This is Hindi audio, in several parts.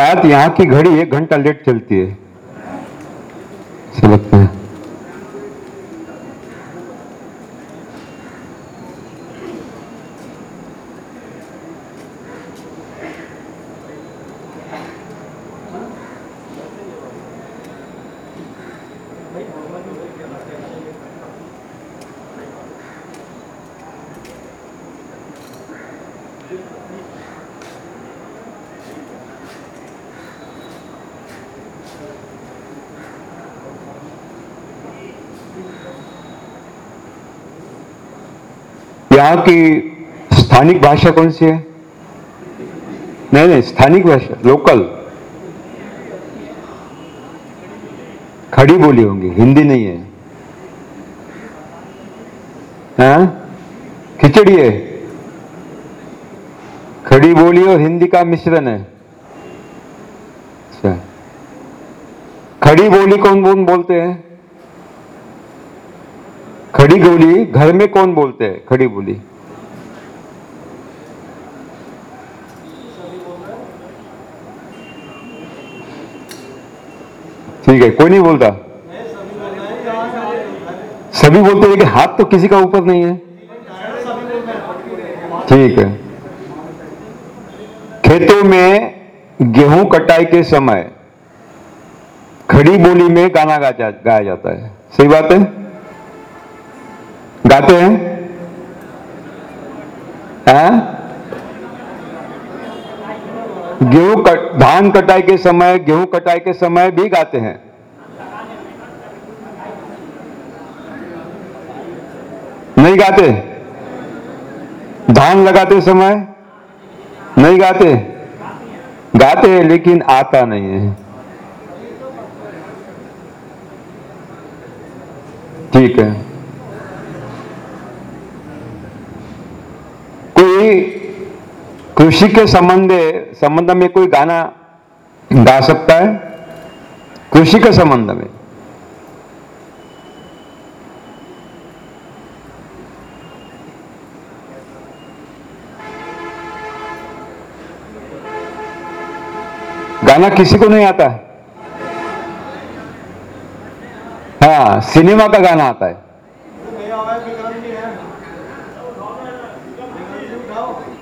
शायद यहाँ की घड़ी एक घंटा लेट चलती है ऐसा लगता है यहाँ की स्थानिक भाषा कौन सी है? नहीं नहीं, स्थानिक भाषा, लोकल। खड़ी बोली होंगी, हिंदी नहीं है। हाँ? खिचड़ी है। खड़ी बोली और हिंदी का मिश्रण है। अच्छा। खड़ी बोली कौन कौन बोलते हैं? खड़ी बोली, घर में कौन बोलते हैं? खड़ी बोली। ठीक है कोई नहीं बोलता। सभी बोलते हैं कि हाथ तो किसी का ऊपर नहीं है। ठीक है। खेतों में गेहूँ कटाई के समय खड़ी बोली में गाना गा जा, गाया जाता है। सही बात है? गाते हैं? हाँ? गेहूँ कट, धान कटाई के समय गेहूँ कटाई के समय भी गाते हैं। नहीं गाते। धान लगाते समय नहीं गाते। गाते हैं लेकिन आता नहीं है। ठीक है। कोई कृषि के संबंध संबंध में कोई गाना गा सकता है? कृषि के संबंध में। गाना किसी को नहीं आता है। हाँ सिनेमा का गाना आता है।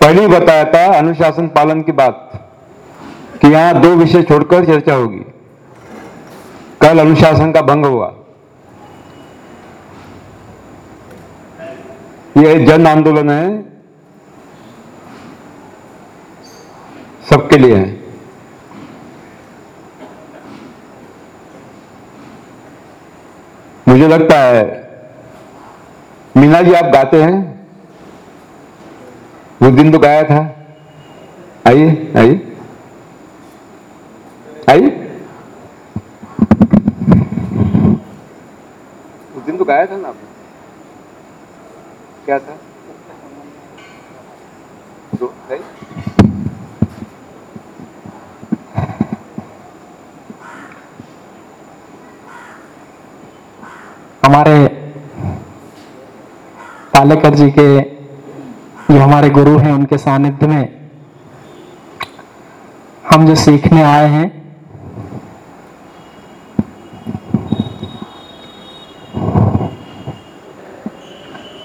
पहले ही बताया था अनुशासन पालन की बात, कि यहाँ दो विषय छोड़कर चर्चा होगी। कल अनुशासन का भंग हुआ। यह जन आंदोलन है। सबके लिए है। मुझे लगता है, मीना जी आप गाते हैं। वो दिन तो गाया था। आइए आइए। आइए। उस दिन तो गाया था ना आपने? क्या था? हमारे पालेकर जी के जो हमारे गुरु हैं, उनके सानिध्य में हम जो सीखने आए हैं,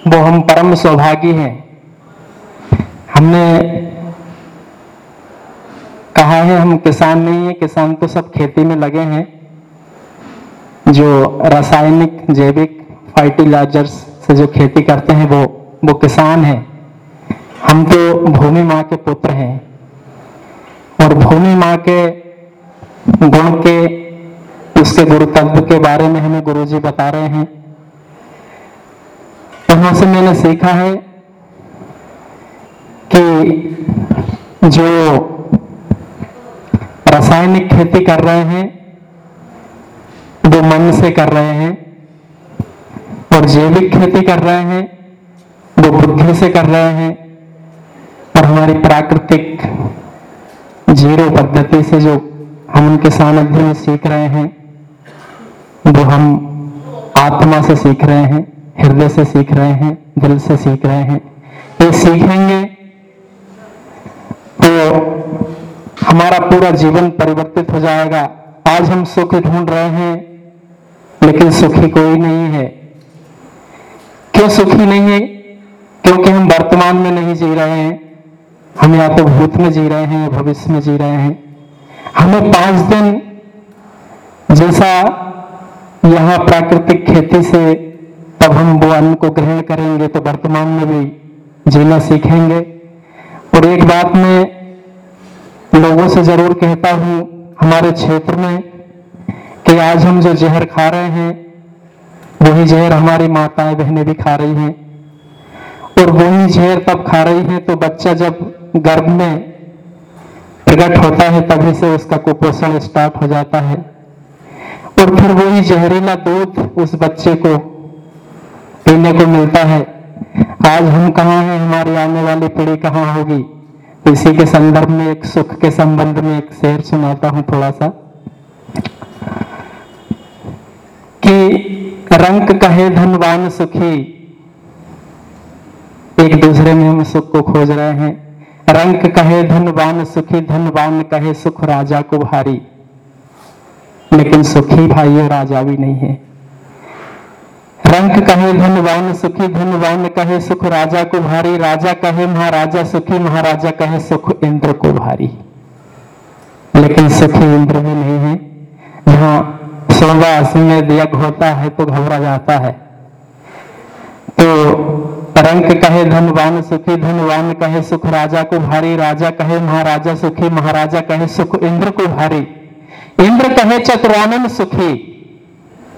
वो हम परम सौभागी हैं। हमने कहा है, हम किसान नहीं है, किसान तो सब खेती में लगे हैं, जो रासायनिक, जैविक फर्टिलाइजर्स से जो खेती करते हैं, वो वो किसान हैं। हम तो भूमि माँ के पुत्र हैं और भूमि माँ के गुण के, उसके गुरु तत्व के बारे में हमें गुरु जी बता रहे हैं। वहाँ से मैंने सीखा है कि जो रासायनिक खेती कर रहे हैं, वो मन से कर रहे हैं और जैविक खेती कर रहे हैं, वो बुद्धि से कर रहे हैं। और हमारी प्राकृतिक ज़ीरो पद्धति से जो हम उनके सानिध्य में सीख रहे हैं, वो हम आत्मा से सीख रहे हैं, हृदय से सीख रहे हैं, दिल से सीख रहे हैं। ये सीखेंगे तो हमारा पूरा जीवन परिवर्तित हो जाएगा। आज हम सुख ढूंढ रहे हैं, लेकिन सुखी कोई नहीं है। क्यों सुखी नहीं है? क्योंकि हम वर्तमान में नहीं जी रहे हैं। हम या तो भूत में जी रहे हैं, भविष्य में जी रहे हैं। हमें पाँच दिन जैसा यहाँ प्राकृतिक खेती से तब हम वो अन्न को ग्रहण करेंगे तो वर्तमान में भी जीना सीखेंगे। और एक बात मैं लोगों से ज़रूर कहता हूँ, हमारे क्षेत्र में, कि आज हम जो जहर खा रहे हैं, वही जहर हमारी माताएँ, बहनें भी खा रही हैं। और वही जहर तब खा रही है तो बच्चा जब गर्भ में प्रकट होता है, तभी से उसका कुपोषण स्टार्ट हो जाता है। और फिर वही जहरीला दूध उस बच्चे को पीने को मिलता है। आज हम कहाँ हैं? हमारी आने वाली पीढ़ी कहाँ होगी? इसी के संदर्भ में एक सुख के संबंध में एक शेर सुनाता हूँ थोड़ा सा कि रंग कहे धनवान सुखी, एक दूसरे में हम सुख को खोज रहे हैं। रंग कहे धनवान सुखी, धनवान कहे सुख राजा को भारी लेकिन सुखी भाई राजा भी नहीं है। रंक कहे धनवान सुखी, धनवान कहे सुख राजा को भारी राजा कहे महाराजा सुखी, महाराजा कहे सुख इंद्र को भारी लेकिन सुखी इंद्र भी नहीं है। जहाँ सोमवार में यज्ञ होता है तो घबरा जाता है। तो रंग कहे धनवान सुखी, धनवान कहे सुख राजा को भारी, राजा कहे महाराजा सुखी, महाराजा कहे सुख इंद्र को भारी। इंद्र कहे चतुरानन सुखी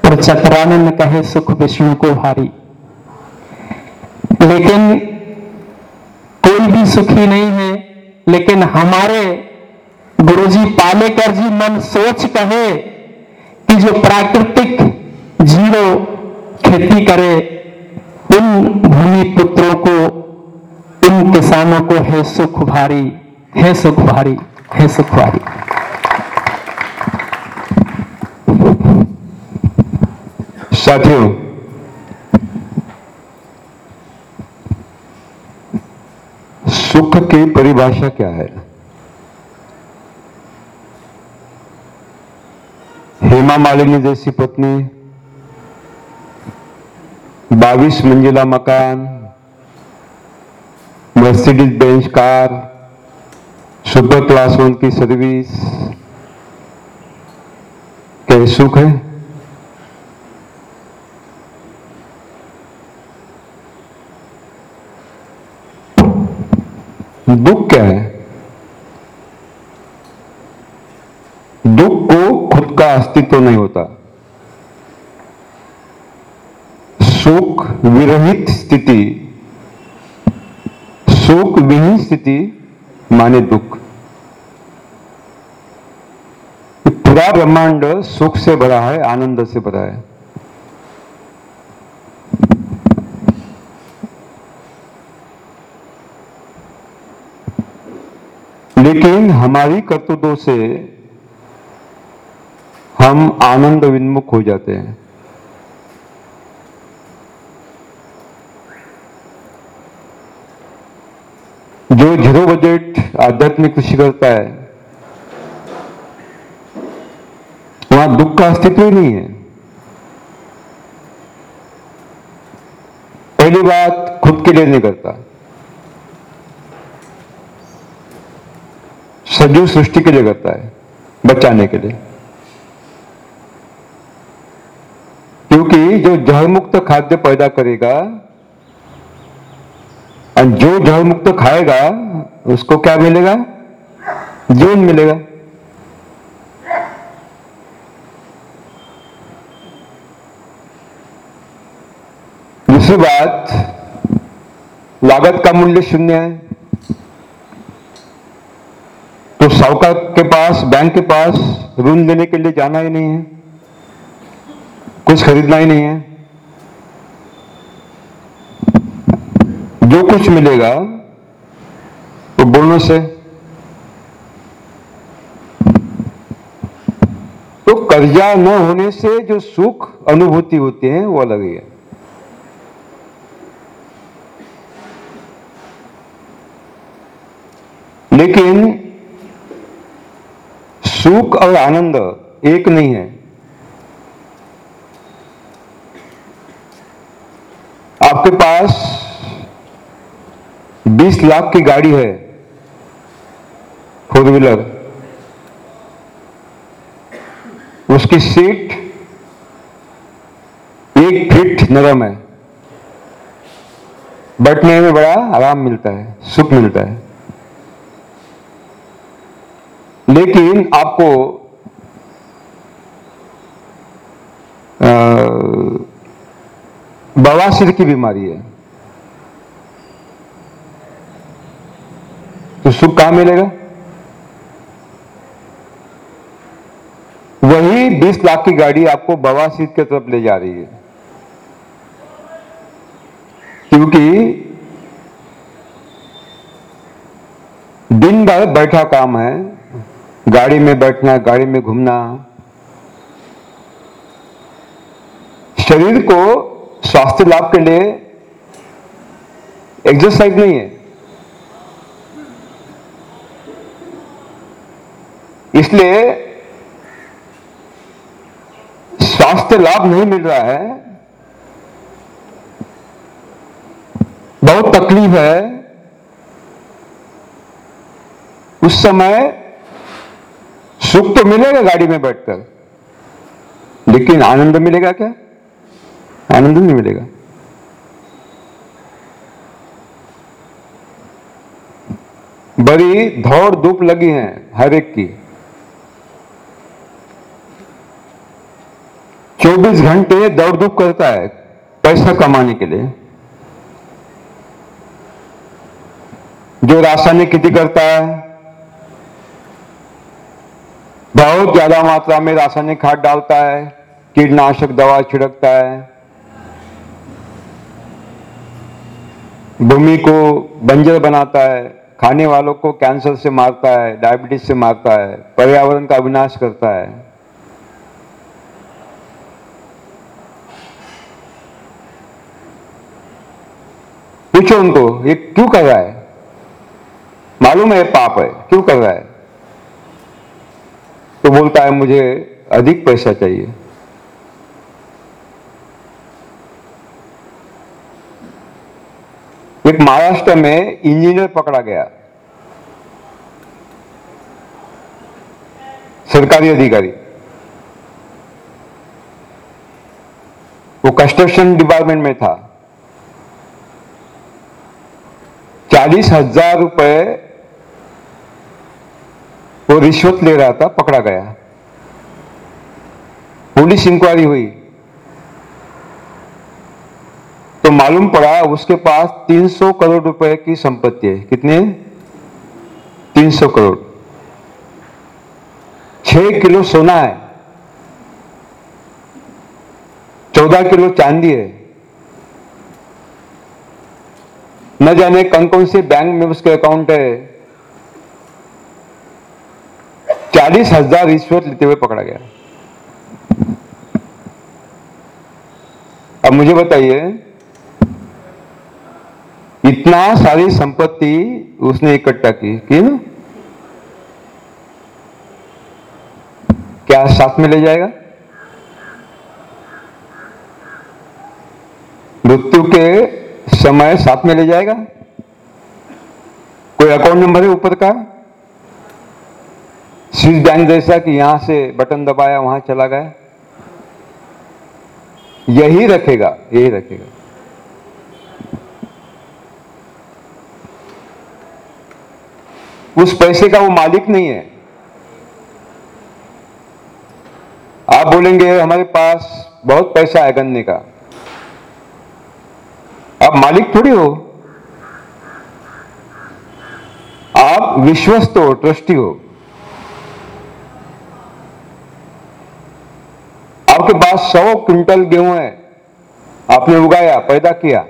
और चतुरानन कहे सुख विष्णु को भारी। लेकिन कोई भी सुखी नहीं है, लेकिन हमारे गुरुजी पालेकर जी मन सोच कहे कि जो प्राकृतिक ज़ीरो खेती करे उन भूमि पुत्रों को, उन किसानों को है सुख भारी है सुख भारी है सुख भारी साथियों, सुख की परिभाषा क्या है? हेमा मालिनी जैसी पत्नी 22 मंजिला मकान Mercedes Benz car super class one की सर्विस क्या सुख है दुख क्या है दुख को खुद का अस्तित्व नहीं होता? सुख विरहित स्थिति। सुख विहीन स्थिति माने दुख। पूरा ब्रह्मांड सुख से भरा है, आनंद से भरा है। लेकिन हमारी कर्तव्यों से हम आनंद विन्मुख हो जाते हैं। जो ज़ीरो बजट आध्यात्मिक कृषि करता है, वहाँ दुख का अस्तित्व ही नहीं है। पहली बात खुद के लिए नहीं करता। सजीव सृष्टि के लिए करता है, बचाने के लिए। क्योंकि जो जहर मुक्त खाद्य पैदा करेगा और जो जहर मुक्त खाएगा, उसको क्या मिलेगा? जीवन मिलेगा। दूसरी बात, लागत का मूल्य शून्य है। तो साहूकार के पास, बैंक के पास ऋण लेने के लिए जाना ही नहीं है। कुछ खरीदना ही नहीं है। जो कुछ मिलेगा, वो तो बोनस है तो कर्जा न होने से जो सुख अनुभूति होती है, वो अलग ही है। लेकिन सुख और आनंद एक नहीं है। आपके पास 20 लाख की गाड़ी है। फोर व्हीलर उसकी सीट एक फीट नरम है। बैठने में बड़ा आराम मिलता है, सुख मिलता है। लेकिन आपको बवासीर की बीमारी है। तो सुख कहाँ मिलेगा? वही 20 लाख की गाड़ी आपको बवासीर की तरफ़ ले जा रही है। क्योंकि दिन भर बैठा काम है, गाड़ी में बैठना, गाड़ी में घूमना। शरीर को स्वास्थ्य लाभ के लिए एक्सरसाइज नहीं है। इसलिए स्वास्थ्य लाभ नहीं मिल रहा है। बहुत तकलीफ़ है। उस समय सुख तो मिलेगा गाड़ी में बैठकर, लेकिन आनंद मिलेगा क्या? आनंद नहीं मिलेगा। बड़ी धौड़ धूप लगी है हर एक की। 24 घंटे दौड़ धूप करता है पैसा कमाने के लिए। जो रासायनिक खेती करता है, बहुत ज़्यादा मात्रा में रासायनिक खाद डालता है, कीटनाशक दवा छिड़कता है। भूमि को बंजर बनाता है, खाने वालों को कैंसर से मारता है, डायबिटीज़ से मारता है, पर्यावरण का विनाश करता है। पूछो उनको, ये क्यों कर रहा है? मालूम है पाप है, क्यों कर रहा है? तो बोलता है, मुझे अधिक पैसा चाहिए। एक महाराष्ट्र में इंजीनियर पकड़ा गया। सरकारी अधिकारी। वो कंस्ट्रक्शन डिपार्टमेंट में था। चालीस हज़ार रुपए वो रिश्वत ले रहा था, पकड़ा गया। पुलिस इंक्वायरी हुई। तो मालूम पड़ा उसके पास 300 करोड़ रुपए की संपत्ति है। कितने 300 करोड़। छह किलो सोना है। चौदह किलो चांदी है। न जाने कौन कौन से बैंक में उसके अकाउंट है। चालीस हज़ार रिश्वत लेते हुए पकड़ा गया। अब मुझे बताइए, इतना सारी संपत्ति उसने इकट्ठा की की ना? क्या साथ में ले जाएगा? मृत्यु के समय साथ में ले जाएगा? कोई अकाउंट नंबर है ऊपर का? स्विस बैंक जैसा कि यहाँ से बटन दबाया, वहाँ चला गया। यही रखेगा यही रखेगा। उस पैसे का वो मालिक नहीं है। आप बोलेंगे, हमारे पास बहुत पैसा है गन्ने का। आप मालिक थोड़ी हो। आप विश्वस्त हो, ट्रस्टी हो। आपके पास सौ क्विंटल गेहूँ है। आपने उगाया, पैदा किया।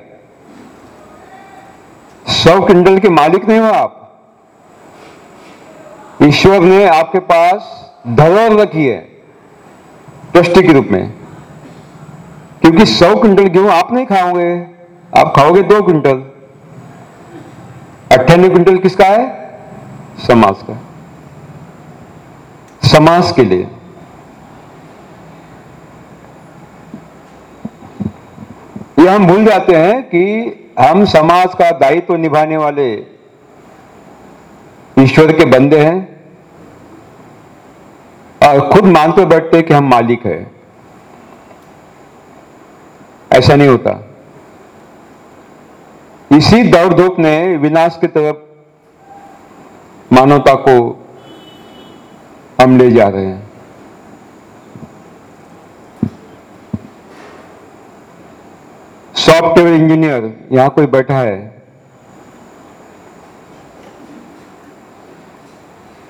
सौ क्विंटल के मालिक नहीं हो आप। ईश्वर ने आपके पास धरोहर रखी है, ट्रस्टी के रूप में। क्योंकि सौ क्विंटल गेहूँ आप नहीं खाओगे। आप खाओगे दो क्विंटल। अट्ठानवे क्विंटल किसका है? समाज का। समाज के लिए। ये हम भूल जाते हैं कि हम समाज का दायित्व तो निभाने वाले ईश्वर के बंदे हैं और खुद मानते बैठते कि हम मालिक हैं। ऐसा नहीं होता। इसी दौड़ धूप ने विनाश की तरफ़ मानवता को हम ले जा रहे हैं। सॉफ्टवेयर इंजीनियर, यहाँ कोई बैठा है?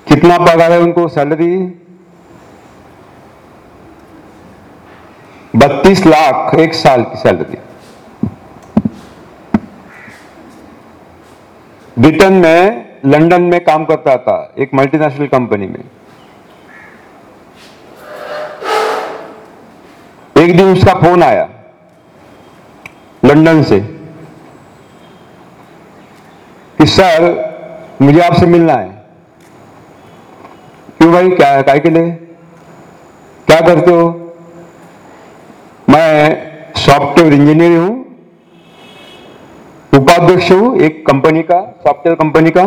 कितना पगार है उनको सैलरी बत्तीस लाख एक साल की सैलरी ब्रिटेन में, लंदन में काम करता था एक मल्टीनेशनल कंपनी में। एक दिन उसका फ़ोन आया, लंदन से, कि, सर, मुझे आपसे मिलना है। क्यों भाई, क्या काय के लिए? क्या करते हो? मैं सॉफ्टवेयर इंजीनियर हूँ उपाध्यक्ष हूँ, एक कंपनी का सॉफ्टवेयर कंपनी का।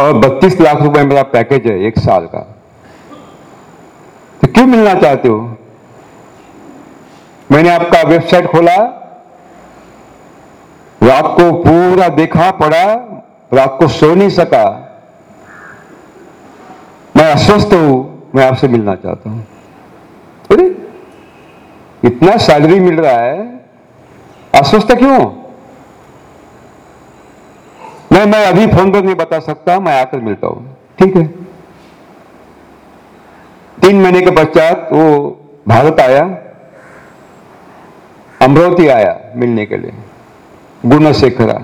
और बत्तीस लाख रुपए मेरा पैकेज है, एक साल का। तो क्यों मिलना चाहते हो? मैंने आपका वेबसाइट खोला, रात को पूरा देखा पड़ा रात को सो नहीं सका। मैं अस्वस्थ हूँ, मैं आपसे मिलना चाहता हूँ। अरे, इतना सैलरी मिल रहा है। अस्वस्थ क्यों? नहीं, मैं अभी फ़ोन पर नहीं बता सकता, मैं आकर मिलता हूँ। ठीक है। तीन महीने के पश्चात वो भारत आया, अमरावती आया मिलने के लिए गुणशेखरा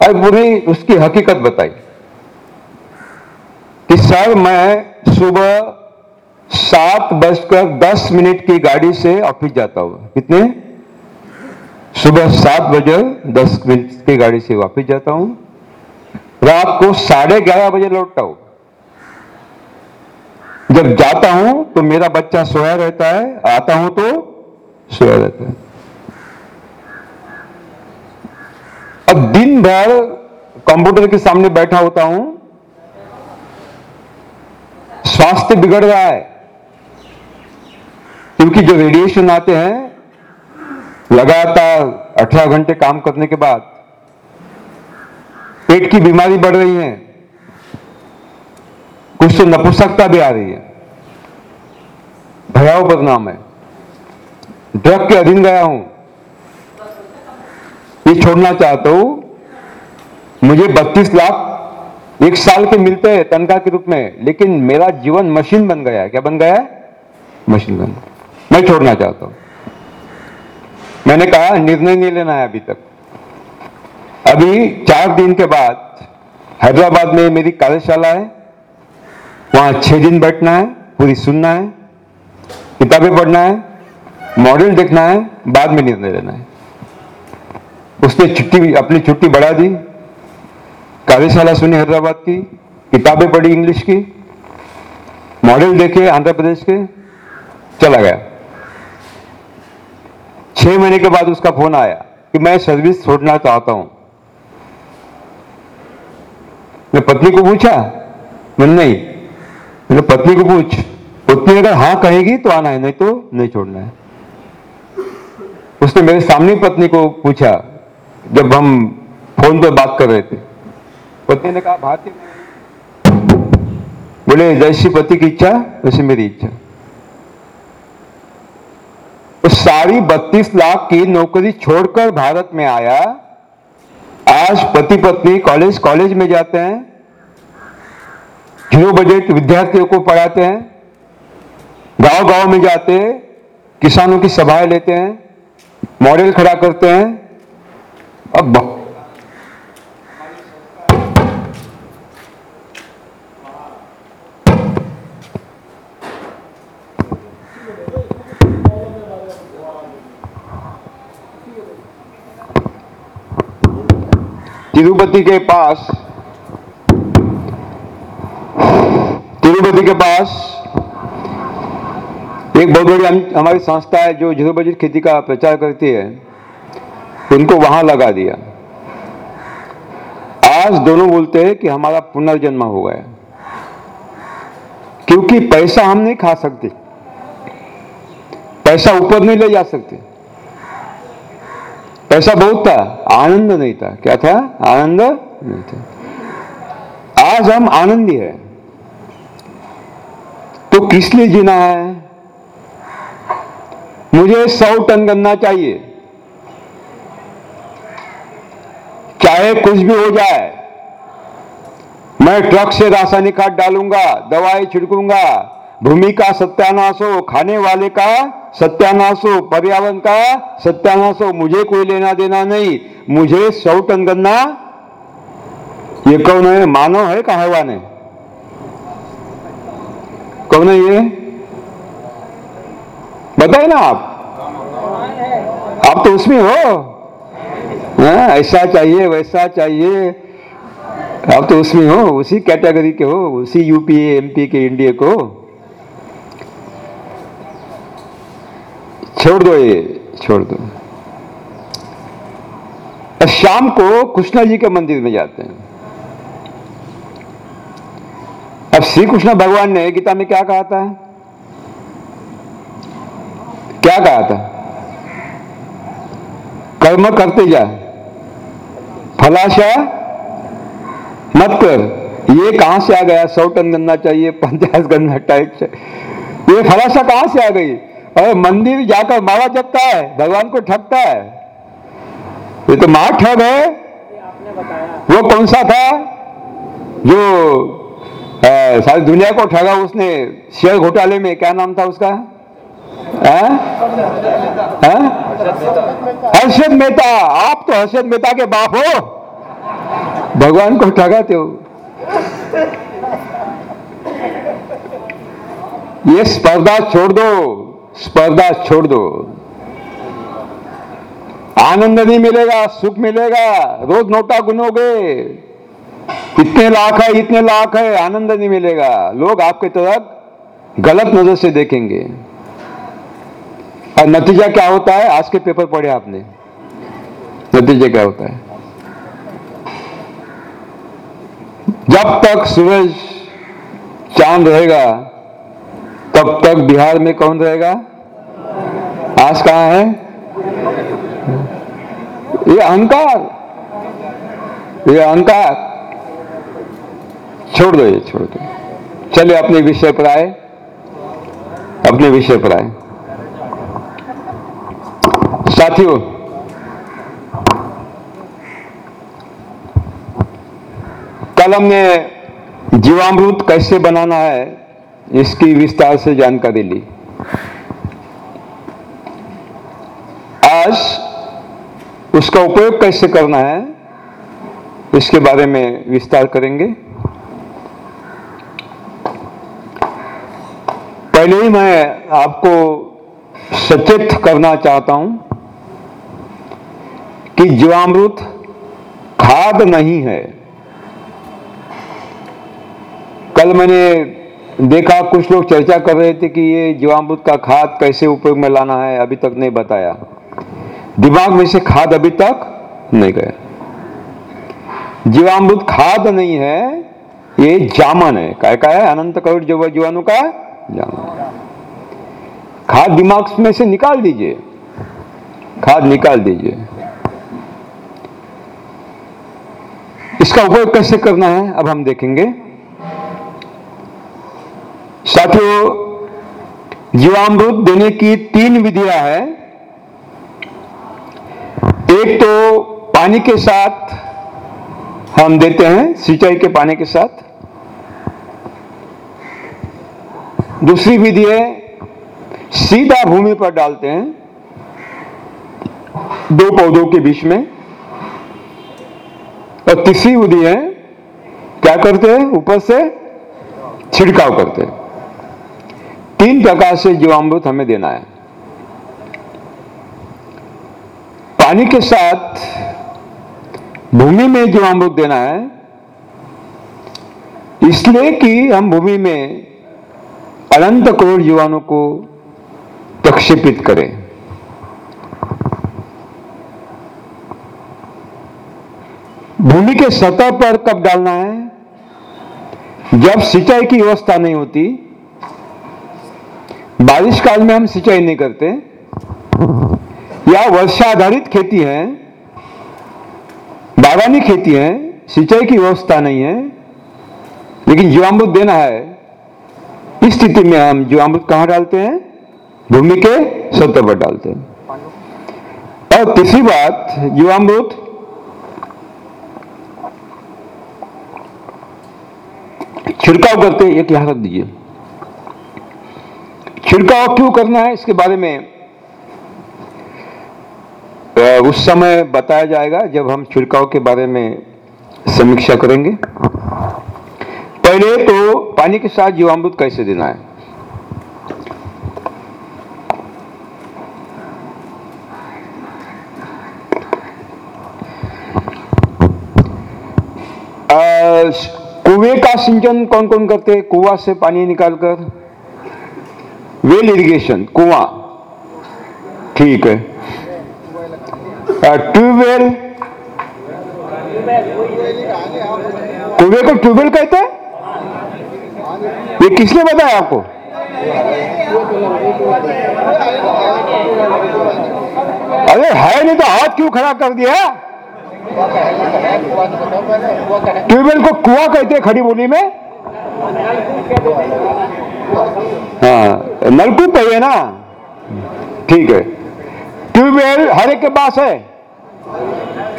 और पूरी उसकी हकीकत बताई कि सर, मैं सुबह सात बजकर दस मिनट की गाड़ी से ऑफ़िस जाता हूँ। कितने? सुबह सात बजे दस मिनट की गाड़ी से वापस जाता हूँ। रात को साढ़े ग्यारह बजे लौटता हूँ। जब जाता हूँ तो मेरा बच्चा सोया रहता है, आता हूँ तो सोया रहता है। अब दिन भर कंप्यूटर के सामने बैठा होता हूँ। स्वास्थ्य बिगड़ रहा है। क्योंकि जो रेडिएशन आते हैं, लगातार 18 घंटे काम करने के बाद, पेट की बीमारी बढ़ रही है कुछ तो नपुंसकता भी आ रही है भयाव बदनाम है। ड्रग के अधीन गया हूँ। ये छोड़ना चाहता हूँ, मुझे 32 लाख एक साल के मिलते हैं तनख्वाह के रूप में, लेकिन मेरा जीवन मशीन बन गया है। क्या बन गया है? मशीन बन गया। मैं छोड़ना चाहता हूँ। मैंने कहा, निर्णय नहीं लेना है अभी तक। अभी चार दिन के बाद हैदराबाद में मेरी कार्यशाला है। वहाँ छह दिन बैठना है, पूरी सुनना है, किताबें पढ़ना है, मॉडल देखना है, बाद में निर्णय लेना है। उसने छुट्टी, अपनी छुट्टी बढ़ा दी। कार्यशाला सुनी हैदराबाद की, किताबें पढ़ी इंग्लिश की, मॉडल देखे आंध्र प्रदेश के, चला गया। छह महीने के बाद उसका फ़ोन आया कि मैं सर्विस छोड़ना चाहता हूँ। मैं पत्नी को पूछा, मैंने नहीं। मैंने पत्नी को पूछ। पत्नी अगर हाँ कहेगी तो आना है, नहीं तो नहीं छोड़ना है। उसने मेरे सामने पत्नी को पूछा, जब हम फ़ोन पर बात कर रहे थे। पत्नी ने कहा, भारतीय बोले, जैसी पति की इच्छा, वैसी मेरी इच्छा। सारी बत्तीस लाख की नौकरी छोड़कर भारत में आया। आज पति पत्नी कॉलेज कॉलेज में जाते हैं। ज़ीरो बजट विद्यार्थियों को पढ़ाते हैं। गाँव गाँव में जाते हैं। किसानों की सभाएँ लेते हैं। मॉडल खड़ा करते हैं। अब तिरुपति के पास, तिरुपति के पास एक बहुत बड़ी हम- हमारी संस्था है जो ज़ीरो बजट खेती का प्रचार करती है। उनको वहाँ लगा दिया। आज दोनों बोलते हैं कि हमारा पुनर्जन्म हो गया। क्योंकि पैसा हम नहीं खा सकते। पैसा ऊपर नहीं ले जा सकते। पैसा बहुत था, आनंद नहीं था। क्या था? आनंद नहीं था। आज हम आनंदी है। तो किस लिए जीना है? मुझे सौ टन गन्ना चाहिए। चाहे कुछ भी हो जाए, मैं ट्रक से रासायनिक खाद डालूँगा, दवाई छिड़कूँगा, भूमि का सत्यानाश हो, खाने वाले का सत्यानाश हो पर्यावरण का सत्यानाश हो मुझे कोई लेना देना नहीं मुझे सौ टन गन्ना ये कौन है? मानव है का हैवान है कौन है ये? बताए ना आप। आप तो उसमें हो। हाँ, ऐसा चाहिए वैसा चाहिए। आप तो उसमें हो उसी कैटेगरी के हो उसी यूपीए एमपी के इंडिया को। छोड़ दो ये, छोड़ दो। शाम को कृष्णा जी के मंदिर में जाते हैं। अब श्री कृष्ण भगवान ने गीता में क्या कहा था? क्या कहा था? कर्म करते जा, फलाशा मत कर। ये कहाँ से आ गया? सौ टन गन्ना चाहिए, पचास गन्ना टाइप से ये फलाशा कहाँ से आ गई? अरे मंदिर जाकर मारा जपता है, भगवान को ठगता है। ये तो मार ठग है। वो कौन सा था? जो सारी दुनिया को ठगा उसने शेयर घोटाले में, क्या नाम था उसका? हर्षद मेहता, आप तो हर्षद मेहता के बाप हो। भगवान को ठगाते हो। ये स्पर्धा छोड़ दो। स्पर्धा छोड़ दो। आनंद नहीं मिलेगा, सुख मिलेगा, रोज नोटा गुनोगे। इतने लाख है, इतने लाख है, आनंद नहीं मिलेगा। लोग आपके तरफ़ गलत नज़र से देखेंगे। और नतीजा क्या होता है? आज के पेपर पढ़े आपने। नतीजा क्या होता है? जब तक सूरज चाँद रहेगा तब तक बिहार में कौन रहेगा? आज कहाँ है? ये अहंकार। ये अहंकार। छोड़ दो ये, छोड़ दो। चलिए, अपने विषय पर आए। अपने विषय पर आए। साथियों, कल हमने जीवामृत कैसे बनाना है इसकी विस्तार से जानकारी ली। आज उसका उपयोग कैसे करना है, इसके बारे में विस्तार करेंगे। पहले ही मैं आपको सचेत करना चाहता हूँ कि जीवामृत खाद नहीं है। कल मैंने देखा, कुछ लोग चर्चा कर रहे थे कि ये जीवामृत का खाद कैसे उपयोग में लाना है, अभी तक नहीं बताया। दिमाग में से खाद अभी तक नहीं गया। जीवामृत खाद नहीं है, ये जामन है। काय का है? अनंत करोड़ जीव जीवाणु का जामन। खाद दिमाग में से निकाल दीजिए। खाद निकाल दीजिए। इसका उपयोग कैसे करना है, अब हम देखेंगे। साथियों, जीवामृत देने की तीन विधियाँ हैं। एक तो पानी के साथ हम देते हैं, सिंचाई के पानी के साथ। दूसरी विधि है, सीधा भूमि पर डालते हैं, दो पौधों के बीच में। और तीसरी विधि है, क्या करते हैं, ऊपर से छिड़काव करते हैं। तीन प्रकार से जीवामृत हमें देना है। पानी के साथ भूमि में जीवामृत देना है, इसलिए कि हम भूमि में अनंत करोड़ जीवाणु को प्रक्षेपित करें। भूमि के सतह पर कब डालना है? जब सिंचाई की व्यवस्था नहीं होती बारिश काल में हम सिंचाई नहीं करते। या वर्षा आधारित खेती है, बागानी खेती है, सिंचाई की व्यवस्था नहीं है, लेकिन जीवामृत देना है। इस स्थिति में हम जीवामृत कहाँ डालते हैं? भूमि के सतह पर डालते हैं। और तीसरी बात, जीवामृत छिड़काव करते एक यहाँ दीजिए। छिड़काव क्यों करना है, इसके बारे में उस समय बताया जाएगा जब हम छिड़काव के बारे में समीक्षा करेंगे। पहले तो पानी के साथ जीवामृत कैसे देना है? कुएँ का सिंचन कौन कौन करते हैं? कुआ से पानी निकालकर। वेल इरिगेशन, कुआँ। ठीक है। ट्यूबवेल। कुएँ को ट्यूबवेल कहते हैं? ये किसने बताया आपको? अरे, है नहीं तो हाथ क्यों खड़ा कर दिया? ट्यूबवेल को कुआँ कहते हैं खड़ी बोली में। हाँ नलकूप है ना? ठीक है। ट्यूबवेल हर एक के पास है?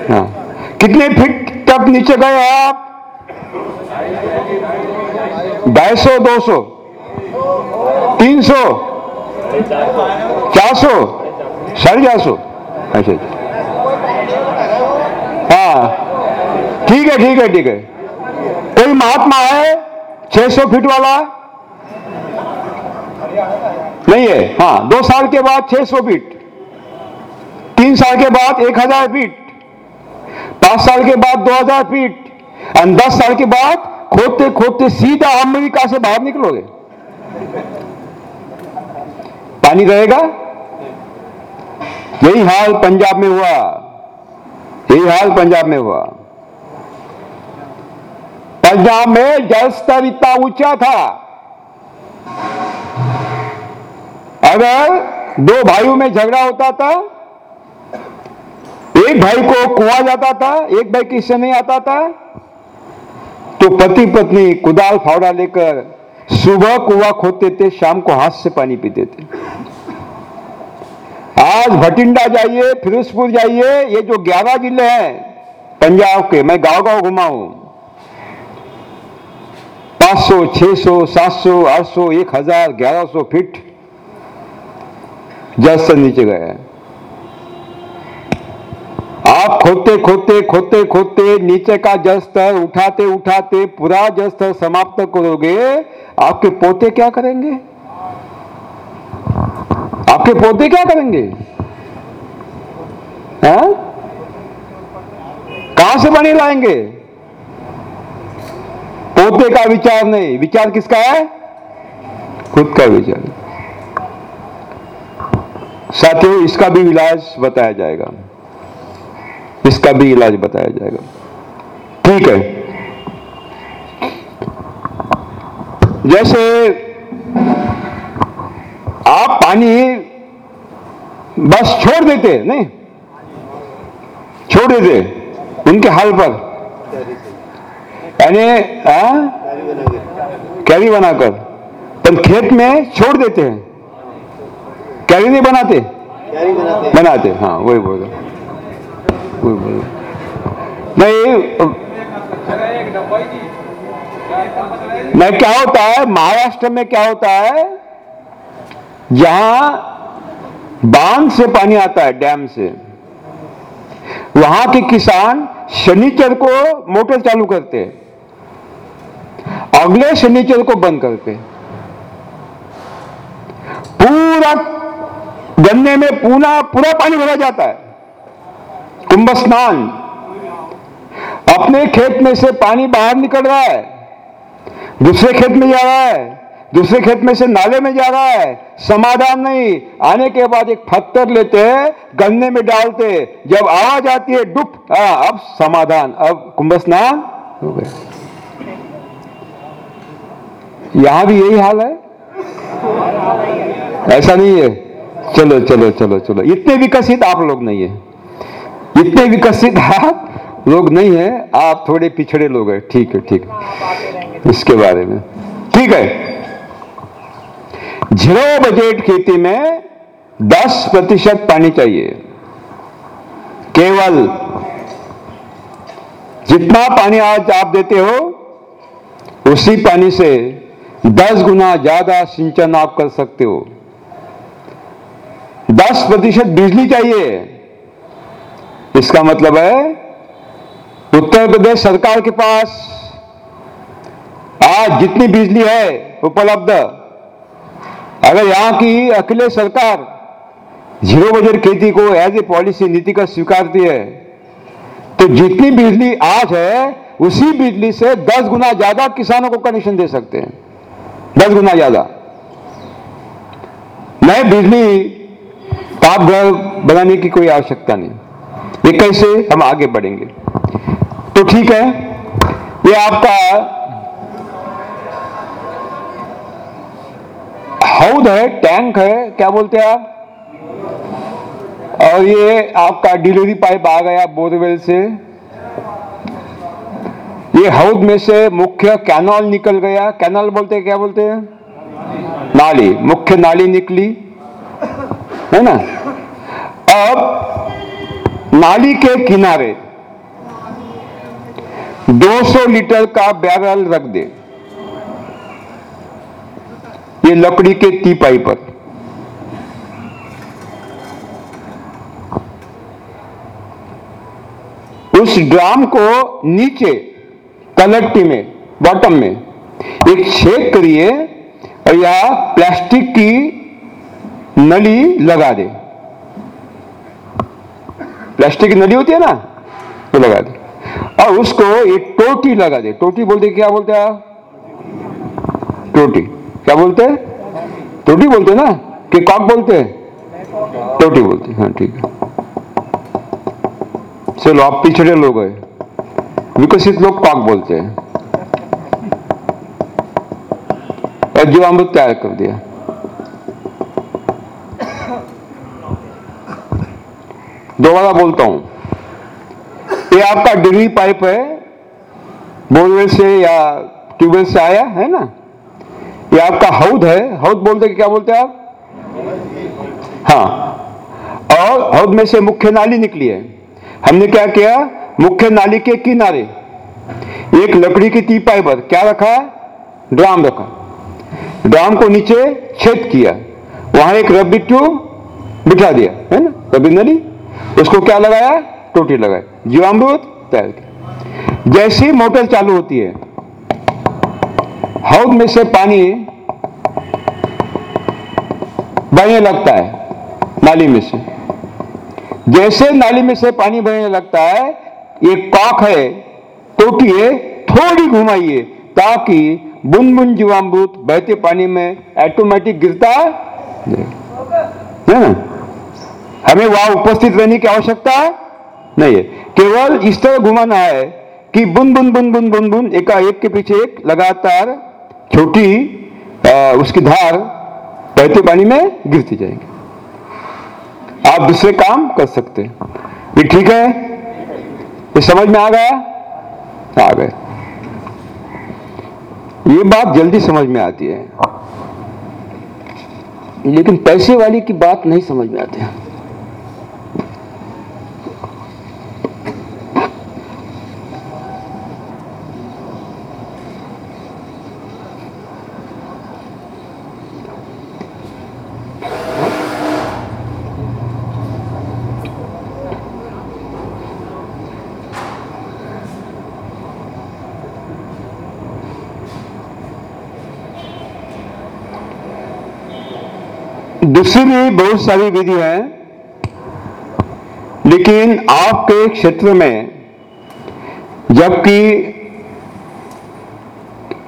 हाँ। कितने फीट तक नीचे गए आप? ढाई सौ, दो सौ? तीन सौ? चार सौ? साढ़े चार सौ? अच्छा अच्छा। हाँ। ठीक है ठीक है ठीक है। कोई महात्मा है? 600 फीट वाला? नहीं है। हाँ दो साल के बाद 600 फीट तीन साल के बाद 1000 फीट पाँच साल के बाद 2000 फीट और दस साल के बाद खोदते खोदते सीधा अमेरिका से बाहर निकलोगे। पानी रहेगा? यही हाल पंजाब में हुआ। यही हाल पंजाब में हुआ। पंजाब में जल स्तर इतना ऊँचा था। अगर दो भाइयों में झगड़ा होता था। एक भाई को कुआ जाता था, एक भाई किससे नहीं आता था। तो पति पत्नी कुदाल फावड़ा लेकर सुबह कुआ खोदते थे, शाम को हाथ से पानी पीते थे। आज भटिंडा जाइए, फिरोजपुर जाइए, ये जो ग्यारह ज़िले हैं पंजाब के, मैं गाँव गाँव घुमा हूँ। पाँच सौ, छह सौ, सात सौ, आठ सौ, एक हज़ार, ग्यारह सौ फीट जल से नीचे गए हैं। आप खोते खोते खोते खोते नीचे का जल स्तर उठाते उठाते पूरा जल स्तर समाप्त करोगे, आपके पोते क्या करेंगे? आपके पोते क्या करेंगे? हैं? कहाँ से पानी लाएँगे? पोते का विचार नहीं। विचार किसका है? खुद का विचार। साथियों इसका भी इलाज बताया जाएगा। इसका भी इलाज बताया जाएगा। ठीक है। जैसे आप पानी बस छोड़ देते नहीं? छोड़ देते उनके हाल पर। यानी हाँ? कैरी बनाकर। पर खेत में छोड़ देते हैं। कैरी नहीं बनाते? बनाते हाँ। वही बोल रहा वही बोल रहा। नहीं नहीं क्या होता है महाराष्ट्र में क्या होता है जहाँ बाँध से पानी आता है डैम से वहाँ के किसान शनिचर को मोटर चालू करते हैं अगले शनिचर को बंद करते पूरा गन्ने में पूरा पूरा पानी भरा जाता है। कुंभ स्नान। अपने खेत में से पानी बाहर निकल रहा है। दूसरे खेत में जा रहा है। दूसरे खेत में से नाले में जा रहा है। समाधान नहीं। आने के बाद एक पत्थर लेते हैं, गन्ने में डालते जब आवाज़ आती है, डुप अब समाधान, अब कुंभ स्नान हो गया। यहाँ भी यही हाल है? ऐसा नहीं है। चलो चलो चलो चलो। इतने विकसित आप लोग नहीं है। इतने विकसित आप लोग नहीं है। आप थोड़े पिछड़े लोग हैं। ठीक है ठीक है। इसके बारे में। ठीक है। ज़ीरो बजट खेती में 10 प्रतिशत पानी चाहिए। केवल जितना पानी आज आप देते हो, उसी पानी से 10 गुना ज़्यादा सिंचन आप कर सकते हो। 10 प्रतिशत बिजली चाहिए। इसका मतलब है, उत्तर प्रदेश सरकार के पास आज जितनी बिजली है उपलब्ध, अगर यहाँ की अखिलेश सरकार ज़ीरो बजट खेती को एज ए पॉलिसी नीति का स्वीकारती है तो जितनी बिजली आज है, उसी बिजली से 10 गुना ज़्यादा किसानों को कनेक्शन दे सकते हैं। 10 गुना ज़्यादा। नए बिजली ताप घर बनाने की कोई आवश्यकता नहीं। ये कैसे हम आगे बढ़ेंगे? तो ठीक है, ये आपका हौद है, टैंक है, क्या बोलते हैं आप? और ये आपका डिलीवरी पाइप आ गया बोरवेल से। ये हौद में से मुख्य कैनाल निकल गया। कैनाल बोलते क्या बोलते हैं? नाली। मुख्य नाली निकली। है ना? अब नाली के किनारे 200 लीटर का बैरल रख दे। ये लकड़ी के टीपाई पर। उस ड्राम को नीचे तलट्टी में, बॉटम में, एक छेद करिए और या प्लास्टिक की नली लगा दे। प्लास्टिक की नली होती है ना, वो लगा दे। और उसको एक टोटी लगा दे। टोटी बोलते क्या बोलते हैं आप? टोटी। क्या बोलते हैं? टोटी बोलते हैं ना? कि कॉक बोलते हैं? टोटी बोलते हैं हाँ ठीक है। चलो, आप पिछड़े लोग हैं। विकसित लोग कॉक बोलते हैं। और जीवामृत तैयार कर दिया। दोबारा बोलता हूँ। ये आपका डिग्री पाइप है बोरवेल से या ट्यूबवेल से आया, है ना? ये आपका हौद है, हौद बोलते क्या बोलते हैं आप? हाँ। और हौद में से मुख्य नाली निकली है। हमने क्या किया? मुख्य नाली के किनारे एक लकड़ी की टीपाई पर क्या रखा? ड्राम रखा। ड्राम को नीचे छेद किया। वहाँ एक रबी ट्यूब बिठा दिया, है ना? रबी नली? उसको क्या लगाया? टोटी लगाई। जीवामृत तैयार किया जैसी मोटर चालू होती है हौद में से पानी बहने लगता है नाली में से। जैसे नाली में से पानी बहने लगता है ये कॉक है टोटी है थोड़ी घुमाइए ताकि बुन बुन जीवामृत बहते पानी में ऑटोमेटिक गिरता है। है ना? हमें वहाँ उपस्थित रहने की आवश्यकता नहीं है। केवल इस तरह घुमाना है कि बुन बुन बुन बुन बुन बुन एक एक के पीछे एक लगातार छोटी उसकी धार बहते पानी में गिरती जाएगी। आप दूसरे काम कर सकते हैं। ये ठीक है? ये समझ में आ गया? आ गए। ये बात जल्दी समझ में आती है। लेकिन पैसे वाली की बात नहीं समझ में आती है। दूसरी भी बहुत सारी विधि है, लेकिन आपके क्षेत्र में, जबकि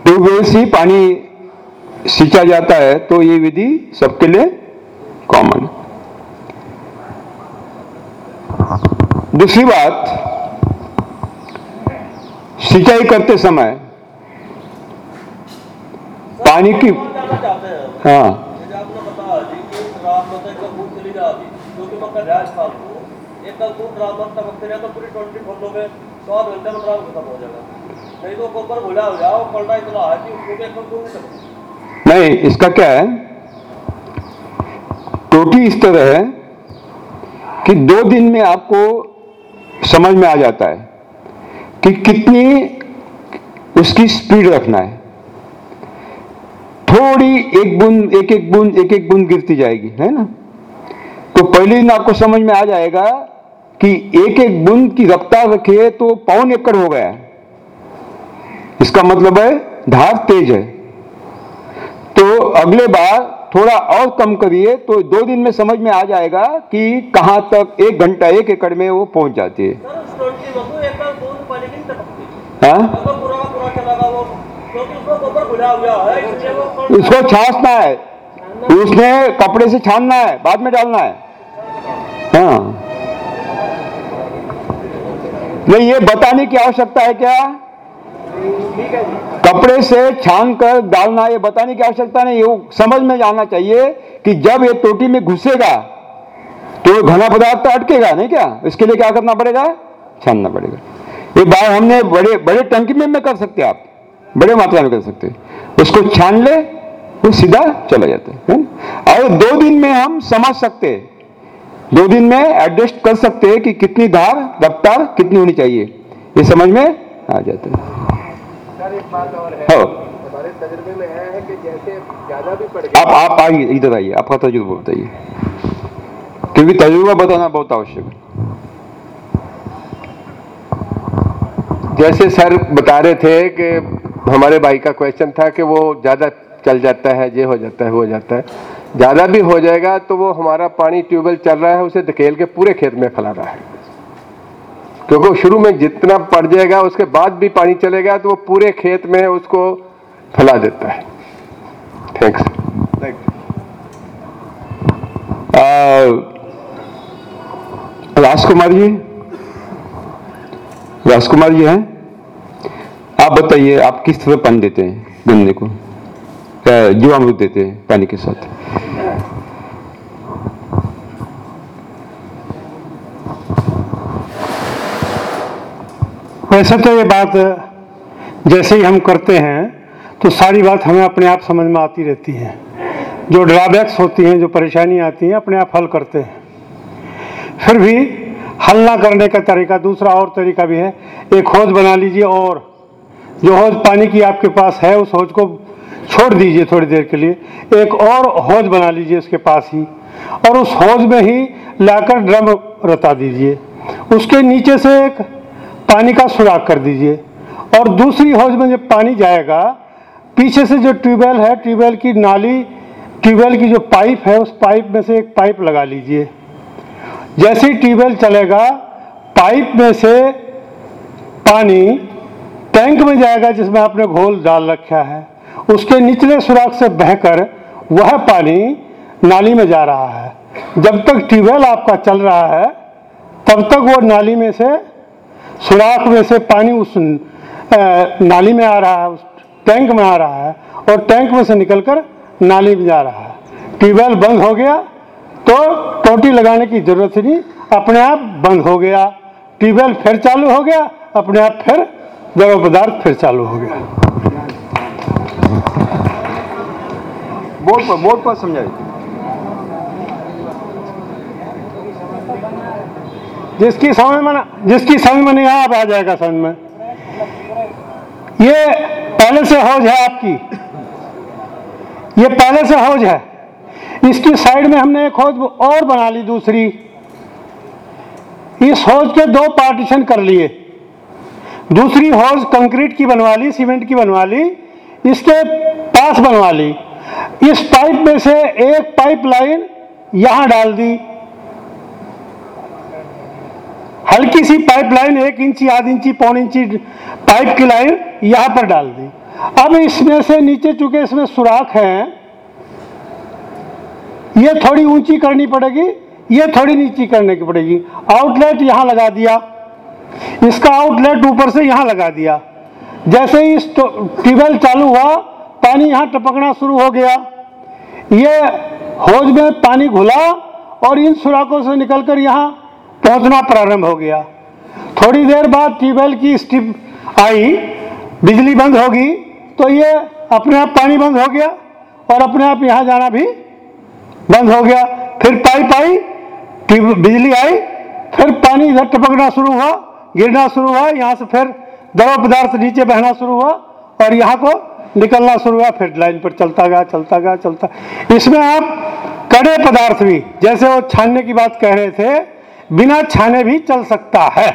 ट्यूबवेल से पानी सींचा जाता है तो ये विधि सबके लिए कॉमन दूसरी बात, सिंचाई करते समय पानी की हैं हाँ जैसे आपने बताया जी कि रात में तक बूंद चली जाती क्योंकि एक वक्त तो पूरी ट्वेंटी सौ घंटे में रात खत्म हो जाएगा। नहीं तो भुला हो जाओ पलटा इतना है कि उसको भी नहीं इसका क्या है? टोटी इस तरह है कि दो दिन में आपको समझ में आ जाता है कि कितनी उसकी स्पीड रखना है। थोड़ी एक बूंद एक एक बूंद एक एक बूंद गिरती जाएगी, है ना? तो पहले दिन आपको समझ में आ जाएगा कि एक एक बूंद की रफ्तार रखिए तो पौन एकड़ हो गया इसका मतलब है धार तेज है। तो अगले बार थोड़ा और कम करिए तो दो दिन में समझ में आ जाएगा कि कहाँ तक एक घंटा एक एकड़ में वो पहुँच जाती है। हाँ। उसको है छांसना है। उसने कपड़े से छानना है बाद में डालना है। हाँ। नहीं ये बताने की आवश्यकता है क्या? कपड़े से छान कर डालना ये बताने की आवश्यकता नहीं वो समझ में जाना चाहिए कि जब ये टोटी में घुसेगा तो घना पदार्थ तो अटकेगा नहीं क्या? इसके लिए क्या करना पड़ेगा? छानना पड़ेगा। ये बात हमने बड़े बड़े टंकी में, में कर सकते आप बड़े मात्रा में कर सकते उसको छान ले वो सीधा चला जाता है और दो दिन में हम समझ सकते हैं दो दिन में एडजस्ट कर सकते हैं कि कितनी धार रफ्तार कितनी होनी चाहिए। ये समझ में आ जाता है। सर एक बात और है। हाँ। हमारे तजुर्बे में है, है कि जैसे ज़्यादा भी पड़ गया। आप आप आइए इधर आइए आपका तजुर्बा बताइए। क्योंकि तजुर्बा बताना बहुत आवश्यक है। जैसे सर बता रहे थे कि हमारे भाई का क्वेश्चन था कि वो ज़्यादा चल जाता है ये हो जाता है वो हो जाता है। ज़्यादा भी हो जाएगा तो वो हमारा पानी ट्यूबवेल चल रहा है उसे धकेल के पूरे खेत में फैला रहा है। क्योंकि शुरू में जितना पड़ जाएगा उसके बाद भी पानी चलेगा तो वो पूरे खेत में उसको फैला देता है। थैंक्स राजकुमार जी। राजकुमार जी हैं। आप बताइए आप किस तरह पानी देते हैं गन्ने को? जीवामृत देते हैं पानी के साथ। वैसे तो ये बात जैसे ही हम करते हैं तो सारी बात हमें अपने आप समझ में आती रहती है। जो ड्रॉबैक्स होती हैं, जो परेशानी आती हैं, अपने आप हल करते हैं। फिर भी हल ना करने का तरीका दूसरा और तरीका भी है। एक हौज बना लीजिए और जो हौज पानी की आपके पास है, उस हौज को छोड़ दीजिए थोड़ी देर के लिए, एक और हौज बना लीजिए उसके पास ही, और उस हौज में ही लाकर ड्रम रता दीजिए। उसके नीचे से एक पानी का सुराख कर दीजिए, और दूसरी हौज में जब पानी जाएगा, पीछे से जो ट्यूबवेल है, ट्यूबवेल की नाली, ट्यूबवेल की जो पाइप है, उस पाइप में से एक पाइप लगा लीजिए। जैसे ही ट्यूबवेल चलेगा, पाइप में से पानी टैंक में जाएगा जिसमें आपने घोल डाल रखा है। उसके निचले सुराख से बहकर वह पानी नाली में जा रहा है। जब तक ट्यूबवेल आपका चल रहा है, तब तक वो नाली में से, सुराख में से पानी उस नाली में आ रहा है, उस टैंक में आ रहा है और टैंक में से निकलकर नाली में जा रहा है। ट्यूबवेल बंद हो गया तो टोटी लगाने की ज़रूरत ही नहीं, अपने आप बंद हो गया। ट्यूबवेल फिर चालू हो गया, अपने आप फिर द्रव पदार्थ फिर चालू हो गया। बोर्ड पर बोर्ड पर समझाइए। जिसकी समझ में जिसकी समझ में नहीं अब आ जाएगा समझ में। ये पहले से हौज है आपकी। ये पहले से हौज है। इसकी साइड में हमने एक हौज और बना ली, दूसरी। इस हौज के दो पार्टीशन कर लिए। दूसरी हौज कंक्रीट की बनवा ली, सीमेंट की बनवा ली, इसके पास बनवा ली। इस पाइप में से एक पाइप लाइन यहाँ डाल दी। हल्की सी पाइप लाइन एक इंची, आध इंची, पौन इंची पाइप की लाइन यहाँ पर डाल दी। अब इसमें से नीचे चूँकि इसमें सुराख है, ये थोड़ी ऊँची करनी पड़ेगी, ये थोड़ी नीची करने की पड़ेगी। आउटलेट यहाँ लगा दिया। इसका आउटलेट ऊपर से यहाँ लगा दिया। जैसे ही ट्यूबवेल चालू हुआ पानी यहाँ टपकना शुरू हो गया। ये होज में पानी घुला और इन सुराखों से निकलकर यहाँ पहुँचना प्रारंभ हो गया। थोड़ी देर बाद ट्यूबवेल की स्ट्रिप आई, बिजली बंद होगी तो ये अपने आप पानी बंद हो गया और अपने आप यहाँ जाना भी बंद हो गया। फिर पाइप आई ट्यूब बिजली आई, फिर पानी इधर टपकना शुरू हुआ, गिरना शुरू हुआ, यहाँ से फिर द्रव पदार्थ नीचे बहना शुरू हुआ और यहाँ को निकलना शुरू हुआ, फिर लाइन पर चलता गया चलता गया, चलता। इसमें आप कड़े पदार्थ भी, जैसे वो छानने की बात कह रहे थे, बिना छाने भी चल सकता है।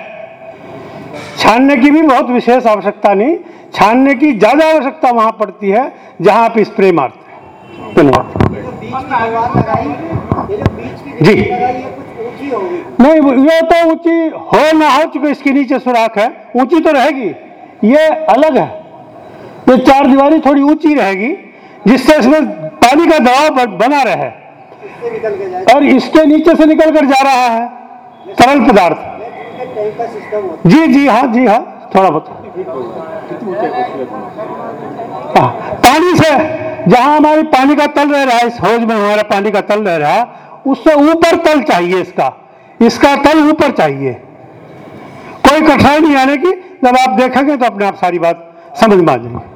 छानने की भी बहुत विशेष आवश्यकता नहीं, छानने की ज़्यादा आवश्यकता वहाँ पड़ती है, जहाँ आप स्प्रे मारते हैं। धन्यवाद। जी। नहीं ये तो ऊँची हो ना हो, चूँकि इसके नीचे सुराख है, ऊँची तो रहेगी, ये अलग है। ये चार दीवारी थोड़ी ऊँची रहेगी जिससे इसमें पानी का दबाव बना रहे। और इसके नीचे से निकल कर जा रहा है तरल पदार्थ। जी जी हाँ जी हाँ थोड़ा बहुत। हाँ, पानी से जहाँ हमारी पानी का तल रह रहा है इस हौज में हमारा पानी का तल रह रहा है उससे ऊपर तल चाहिए इसका। इसका तल ऊपर चाहिए। कोई कठिनाई नहीं आने की जब आप देखेंगे तो अपने आप सारी बात समझ में आ जाएगी।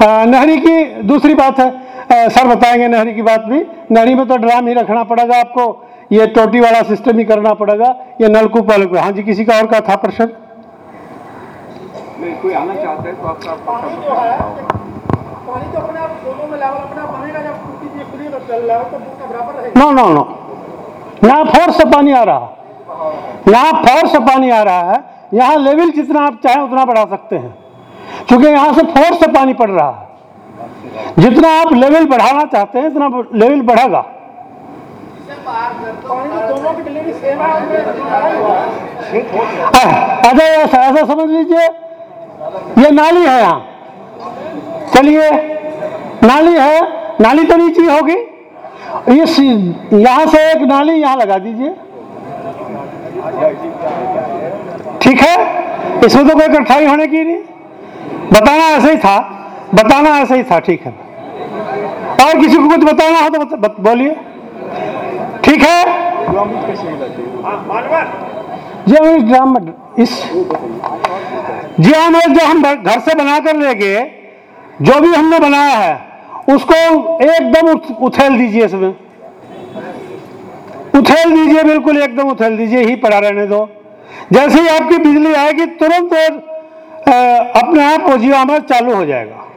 हाँ, नहरी की दूसरी बात है। अ, सर बताएँगे नहरी की बात भी। नहरी में तो ड्राम ही रखना पड़ेगा आपको। ये टोटी वाला सिस्टम ही करना पड़ेगा। ये नलकूप वाले को। हाँ जी किसी का और का था प्रश्न? पानी तो अपने आप दोनों में लेवल अपने बनेगा। जब टूटी जी खुली तो लेवल तो बराबर रहेगा। नो नो नो यहाँ फोर्स से पानी आ रहा। है। यहाँ फोर्स से पानी आ रहा है। यहाँ लेवल जितना आप चाहें उतना बढ़ा सकते हैं। क्योंकि यहाँ से फोर्स से पानी पड़ रहा है। जितना आप लेवल बढ़ाना चाहते हैं, इतना लेवल बढ़ेगा। ऐसा ऐसा समझ लीजिए। ये नाली है यहाँ। चलिए, नाली है, नाली तो नीचे होगी। ये यहाँ से एक नाली यहाँ लगा दीजिए। ठीक है? इसमें तो कोई कठिनाई होने की नहीं। बताना ऐसे ही था बताना ऐसे ही था ठीक है। और किसी को कुछ बताना हो तो बत, बोलिए। ठीक है? जी हम इस ड्राम इस जी हम जो हम घर से बना कर ले गए जो भी हमने बनाया है उसको एकदम उथेल दीजिए इसमें। उथेल दीजिए बिल्कुल एकदम उथेल दीजिए ही पड़ा रहने दो। जैसे ही आपकी बिजली आएगी, तुरंत अपने आप वो जीवामर चालू हो जाएगा।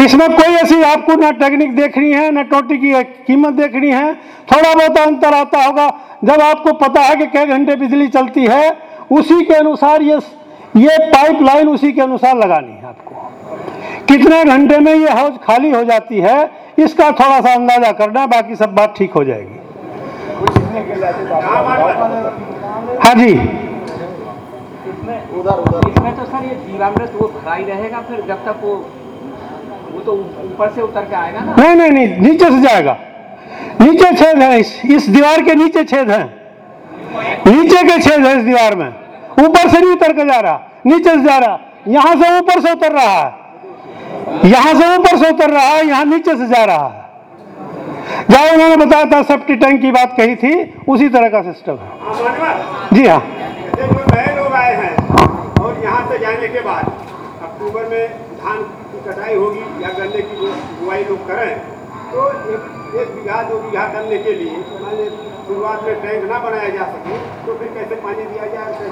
इसमें कोई ऐसी आपको ना टेक्निक देखनी है, ना टोटी की कीमत देखनी है। थोड़ा बहुत अंतर आता होगा। जब आपको पता है कि कै घंटे बिजली चलती है, उसी के अनुसार ये ये पाइप लाइन उसी के अनुसार लगानी है आपको। कितने घंटे में ये हाउस खाली हो जाती है, इसका थोड़ा सा अंदाज़ा करना, बाकी सब बात ठीक हो जाएगी। हाँ जी। इसमें तो सर ये जीवामृत वो भरा ही रहेगा फिर जब तक वो वो तो ऊपर से उतर के आएगा ना? नहीं नहीं नहीं नीचे से जाएगा। नीचे छेद है इस, इस दीवार के नीचे छेद है। नीचे के छेद है इस दीवार में। ऊपर से नहीं उतर के जा रहा। नीचे से जा रहा। यहाँ से ऊपर से उतर रहा है। यहाँ से ऊपर से उतर रहा है यहाँ नीचे से जा रहा है। जहाँ उन्होंने बताया था सेफ्टी टैंक की बात कही थी, उसी तरह का सिस्टम है। जी हाँ। लोग आए हैं, और यहाँ से जाने के बाद अक्टूबर में धान की कटाई होगी या गन्ने की बुआई लोग करें तो एक एक बीघा दो बीघा करने के लिए मान लीजिए शुरुआत में टैंक ना बनाया जा सके तो फिर कैसे पानी दिया जाए कैसे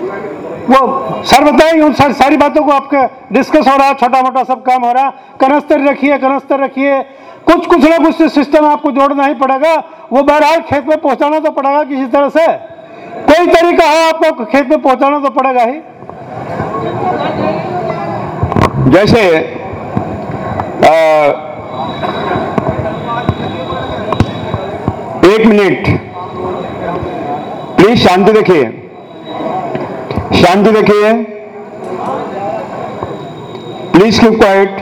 दिया जाए? वो सर बताएँगे उन सारी, सारी बातों को आपके डिस्कस हो रहा है छोटा मोटा सब काम हो रहा है। कनस्तर रखिए कनस्तर रखिए। कुछ कुछ ना कुछ सिस्टम आपको जोड़ना ही पड़ेगा। वो बहरहाल खेत में पहुंचाना तो पड़ेगा किसी तरह से। कोई तरीका है आपको खेत में पहुंचाना तो पड़ेगा ही। जैसे आ, एक मिनट। प्लीज़ शांति रखिए शांति रखिए प्लीज़ कीप क्वाइट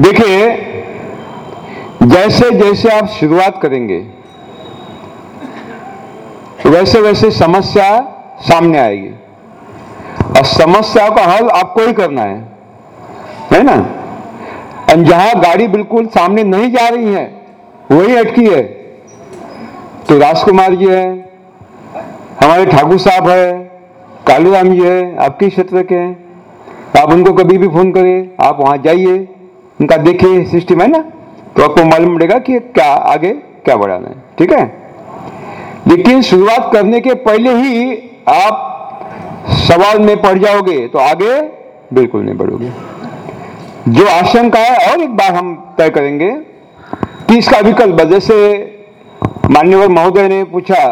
देखिए, जैसे जैसे आप शुरुआत करेंगे, वैसे वैसे समस्या सामने आएगी। और समस्या का हल आपको ही करना है। है ना? और जहाँ गाड़ी बिल्कुल सामने नहीं जा रही है, वही अटकी है। तो राजकुमार जी है, हमारे ठाकुर साहब है कालू राम जी है, आपके क्षेत्र के हैं। आप उनको कभी भी फ़ोन करें, आप वहाँ जाइए, उनका देखिए सिस्टम है ना। तो आपको मालूम पड़ेगा कि क्या आगे क्या बढ़ाना है, ठीक है? लेकिन शुरुआत करने के पहले ही आप सवाल में पड़ जाओगे तो आगे बिल्कुल नहीं बढ़ोगे। जो आशंका है, और एक बार हम तय करेंगे कि इसका विकल्प, जैसे मान्यवर महोदय ने पूछा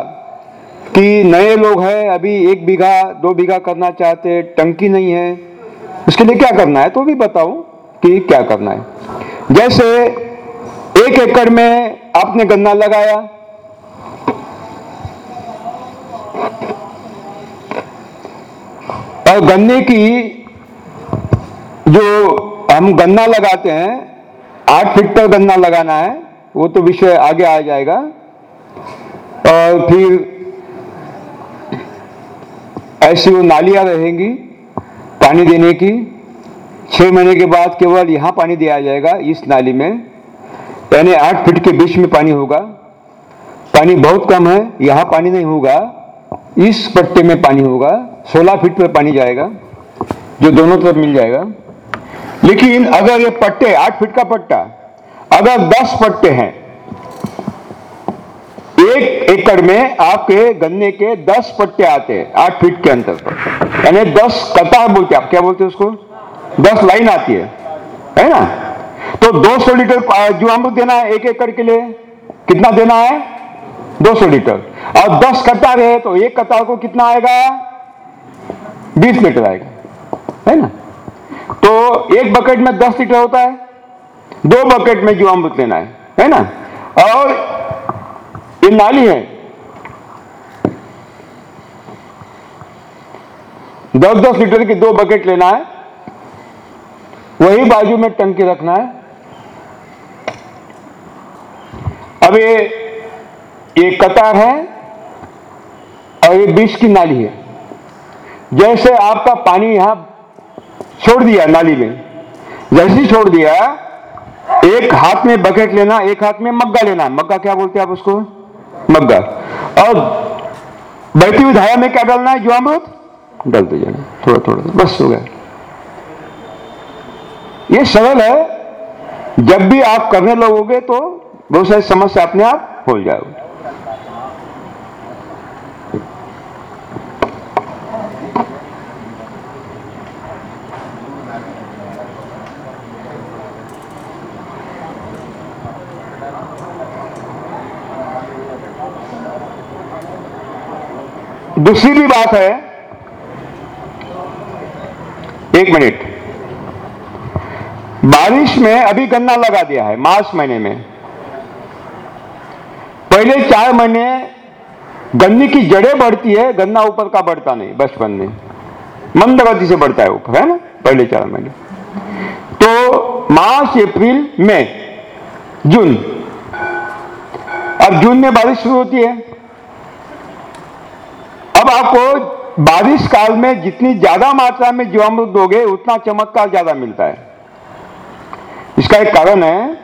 कि नए लोग हैं, अभी एक बीघा, दो बीघा करना चाहते टंकी नहीं है उसके लिए क्या करना है? तो भी बताऊँ कि क्या करना है। जैसे एक एकड़ में आपने गन्ना लगाया, और गन्ने की जो हम गन्ना लगाते हैं, आठ फीट पर गन्ना लगाना है, वो तो विषय आगे आ जाएगा। और फिर ऐसी वो नालियाँ रहेंगी पानी देने की। छह महीने के बाद केवल यहाँ पानी दिया जाएगा, इस नाली में। यानी आठ फीट के बीच में पानी होगा। पानी बहुत कम है, यहाँ पानी नहीं होगा। इस पट्टे में पानी होगा 16 फीट पर पानी जाएगा, जो दोनों तरफ़ मिल जाएगा। लेकिन अगर ये पट्टे, आठ फीट का पट्टा, अगर 10 पट्टे हैं, एक एकड़ में आपके गन्ने के 10 पट्टे आते हैं, आठ फीट के अंतर पर। यानी 10 कतार बोलते आप क्या बोलते हैं उसको? 10 लाइन आती है है ना? तो 200 लीटर जो अमृत देना है एक एकड़ के लिए, कितना देना है? 200 लीटर। और 10 कतार है तो एक कतार को कितना आएगा? 20 लीटर आएगा, है ना? तो एक बकेट में 10 लीटर होता है, दो बकेट में जो अमृत लेना है है ना? और ये नाली है। दस दस लीटर की दो बकेट लेना है, वही बाजू में टंकी रखना है। अब ये ये कतार है और ये बीच की नाली है। जैसे आपका पानी यहाँ छोड़ दिया नाली में। जैसे छोड़ दिया, एक हाथ में बकेट लेना, एक हाथ में मग्गा लेना। मग्गा क्या बोलते हैं आप उसको? मग्गा। और बहती हुई धारा में क्या डालना है? जो अमृत डालते जाना। थोड़ा थोड़ा, बस हो गया। ये सरल है। जब भी आप करने लगोगे तो बहुत सारी समस्या अपने आप हो जाओगे दूसरी भी बात है। एक मिनट। बारिश में अभी गन्ना लगा दिया है, मार्च महीने में। पहले चार महीने गन्ने की जड़ें बढ़ती है, गन्ना ऊपर का बढ़ता नहीं, बचपन में। मंद गति से बढ़ता है ऊपर, है ना? पहले चार महीने। तो मार्च, अप्रैल, मई, जून। अब जून में बारिश शुरू होती है। अब आपको बारिश काल में जितनी ज़्यादा मात्रा में जीवामृत दोगे, उतना चमत्कार ज़्यादा मिलता है। इसका एक कारण है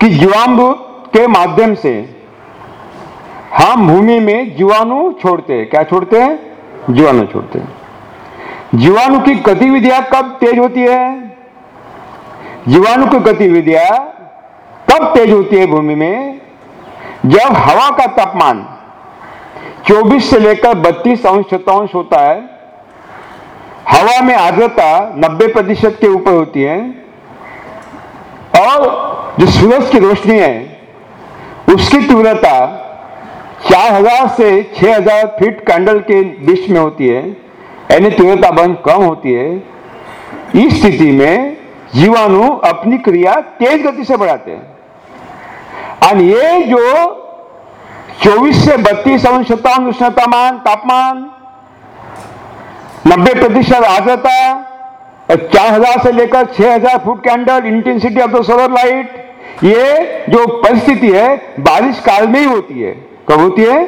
कि जीवामृत के माध्यम से हम भूमि में जीवाणु छोड़ते हैं। क्या छोड़ते हैं? जीवाणु छोड़ते हैं। जीवाणु की गतिविधियाँ कब तेज होती है? जीवाणु की गतिविधियाँ कब तेज होती है भूमि में? जब हवा का तापमान 24 से लेकर 32 अंश शतांश होता है। हवा में आर्द्रता 90 प्रतिशत के ऊपर होती है। और जो सूरज की रोशनी है, उसकी तीव्रता 4000 से 6000 फीट कैंडल के बीच में होती है, यानी तीव्रता बंद कम होती है। इस स्थिति में जीवाणु अपनी क्रिया तेज गति से बढ़ाते हैं। और ये जो 24 से 32 अंश सत्तावन उष्णतामान, तापमान 90 प्रतिशत आर्द्रता चार हज़ार से लेकर 6000 फुट के under intensity of the solar light. ये जो परिस्थिति है, बारिश काल में ही होती है। कब होती है?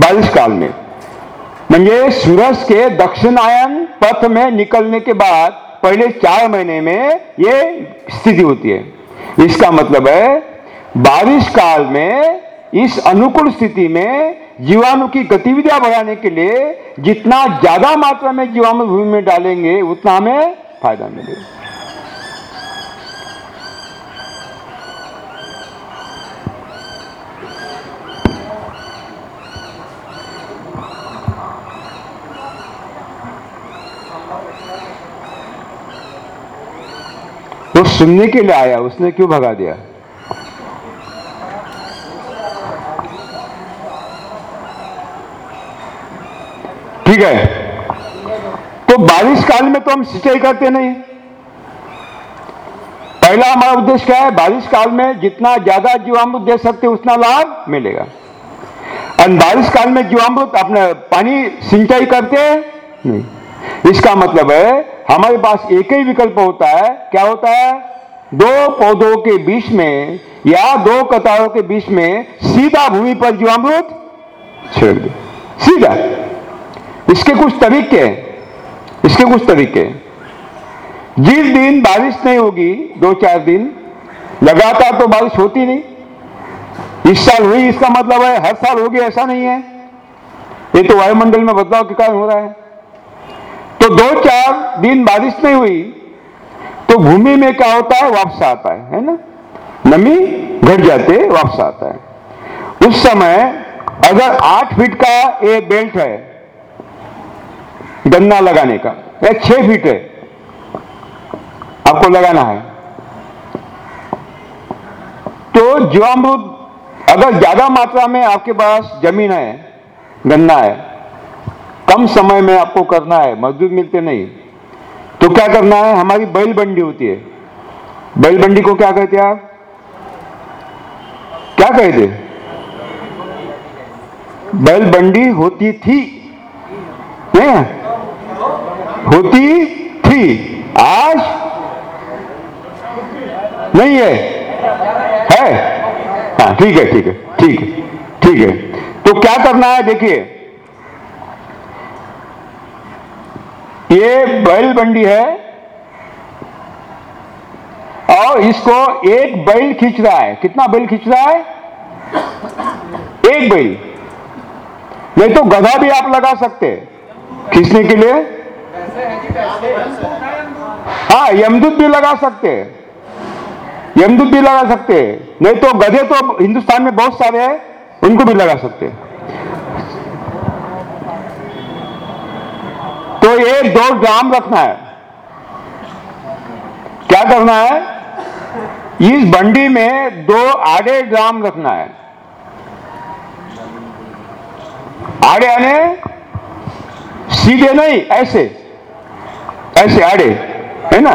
बारिश काल में। म्हणजे सूरज के दक्षिणायन पथ में निकलने के बाद, पहले चार महीने में ये स्थिति होती है। इसका मतलब है, बारिश काल में इस अनुकूल स्थिति में जीवाणु की गतिविधियाँ बढ़ाने के लिए जितना ज़्यादा मात्रा में जीवाणु भूमि में डालेंगे, उतना हमें फ़ायदा मिलेगा। वो सुनने के लिए आया, उसने क्यों भगा दिया? ठीक है? तो बारिश काल में तो हम सिंचाई करते नहीं। पहला हमारा उद्देश्य क्या है? बारिश काल में जितना ज़्यादा जीवामृत दे सकते उतना लाभ मिलेगा। और बारिश काल में जीवामृत अपने पानी सिंचाई करते नहीं। इसका मतलब है, हमारे पास एक ही विकल्प होता है। क्या होता है? दो पौधों के बीच में या दो कतारों के बीच में सीधा भूमि पर जीवामृत छेड़ दे। सीधा। इसके कुछ तरीके हैं। इसके कुछ तरीके हैं। जिस दिन बारिश नहीं होगी, दो चार दिन, लगातार तो बारिश होती नहीं इस साल हुई, इसका मतलब है हर साल होगी, ऐसा नहीं है। ये तो वायुमंडल में बदलाव के कारण हो रहा है। तो दो चार दिन बारिश नहीं हुई तो भूमि में क्या होता है? वापस आता है है ना? नमी घट जाते वापस आता है। उस समय अगर आठ फीट का ये बेल्ट है गन्ना लगाने का। या छह फीट है। आपको लगाना है। तो जीवामृत, अगर ज़्यादा मात्रा में आपके पास ज़मीन है, गन्ना है, कम समय में आपको करना है, मजदूर मिलते नहीं। तो क्या करना है? हमारी बैल बंडी होती है। बैल बंडी को क्या कहते हैं आप? क्या कहते बैल बंडी होती थी। नहीं होती थी। आज नहीं है। है? हाँ ठीक है ठीक है ठीक है ठीक है। तो क्या करना है, देखिए। ये बैल बंडी है और इसको एक बैल खींच रहा है। कितना बैल खींच रहा है? एक बैल। नहीं तो गधा भी आप लगा सकते। हैं खींचने के लिए? हाँ यमदूत भी लगा सकते। यमदूत भी लगा सकते। नहीं तो गधे तो हिंदुस्तान में बहुत सारे हैं, उनको भी लगा सकते। तो ये दो ड्राम रखना है। क्या करना है? इस बंडी में दो आड़े ग्राम रखना है। आड़े आने? सीधे नहीं, ऐसे। ऐसे आड़े, है ना?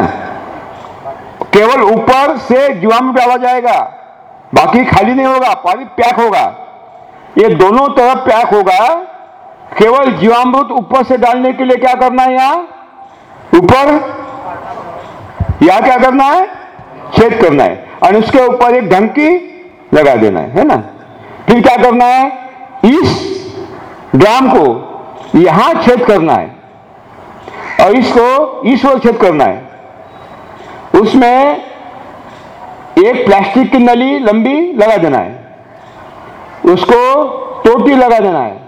केवल ऊपर से जीवाणु डाला जाएगा बाकी खाली नहीं होगा, पानी पैक होगा। ये दोनों तरफ़ पैक होगा। केवल जीवामृत ऊपर से डालने के लिए क्या करना है यहाँ? ऊपर? यहाँ क्या करना है? छेद करना है। और उसके ऊपर एक ढंकी लगा देना है है ना? फिर क्या करना है? इस ड्राम को यहाँ छेद करना है और इसको इस ओर छेद करना है। उसमें एक प्लास्टिक की नली लंबी लगा देना है। उसको टोटी लगा देना है।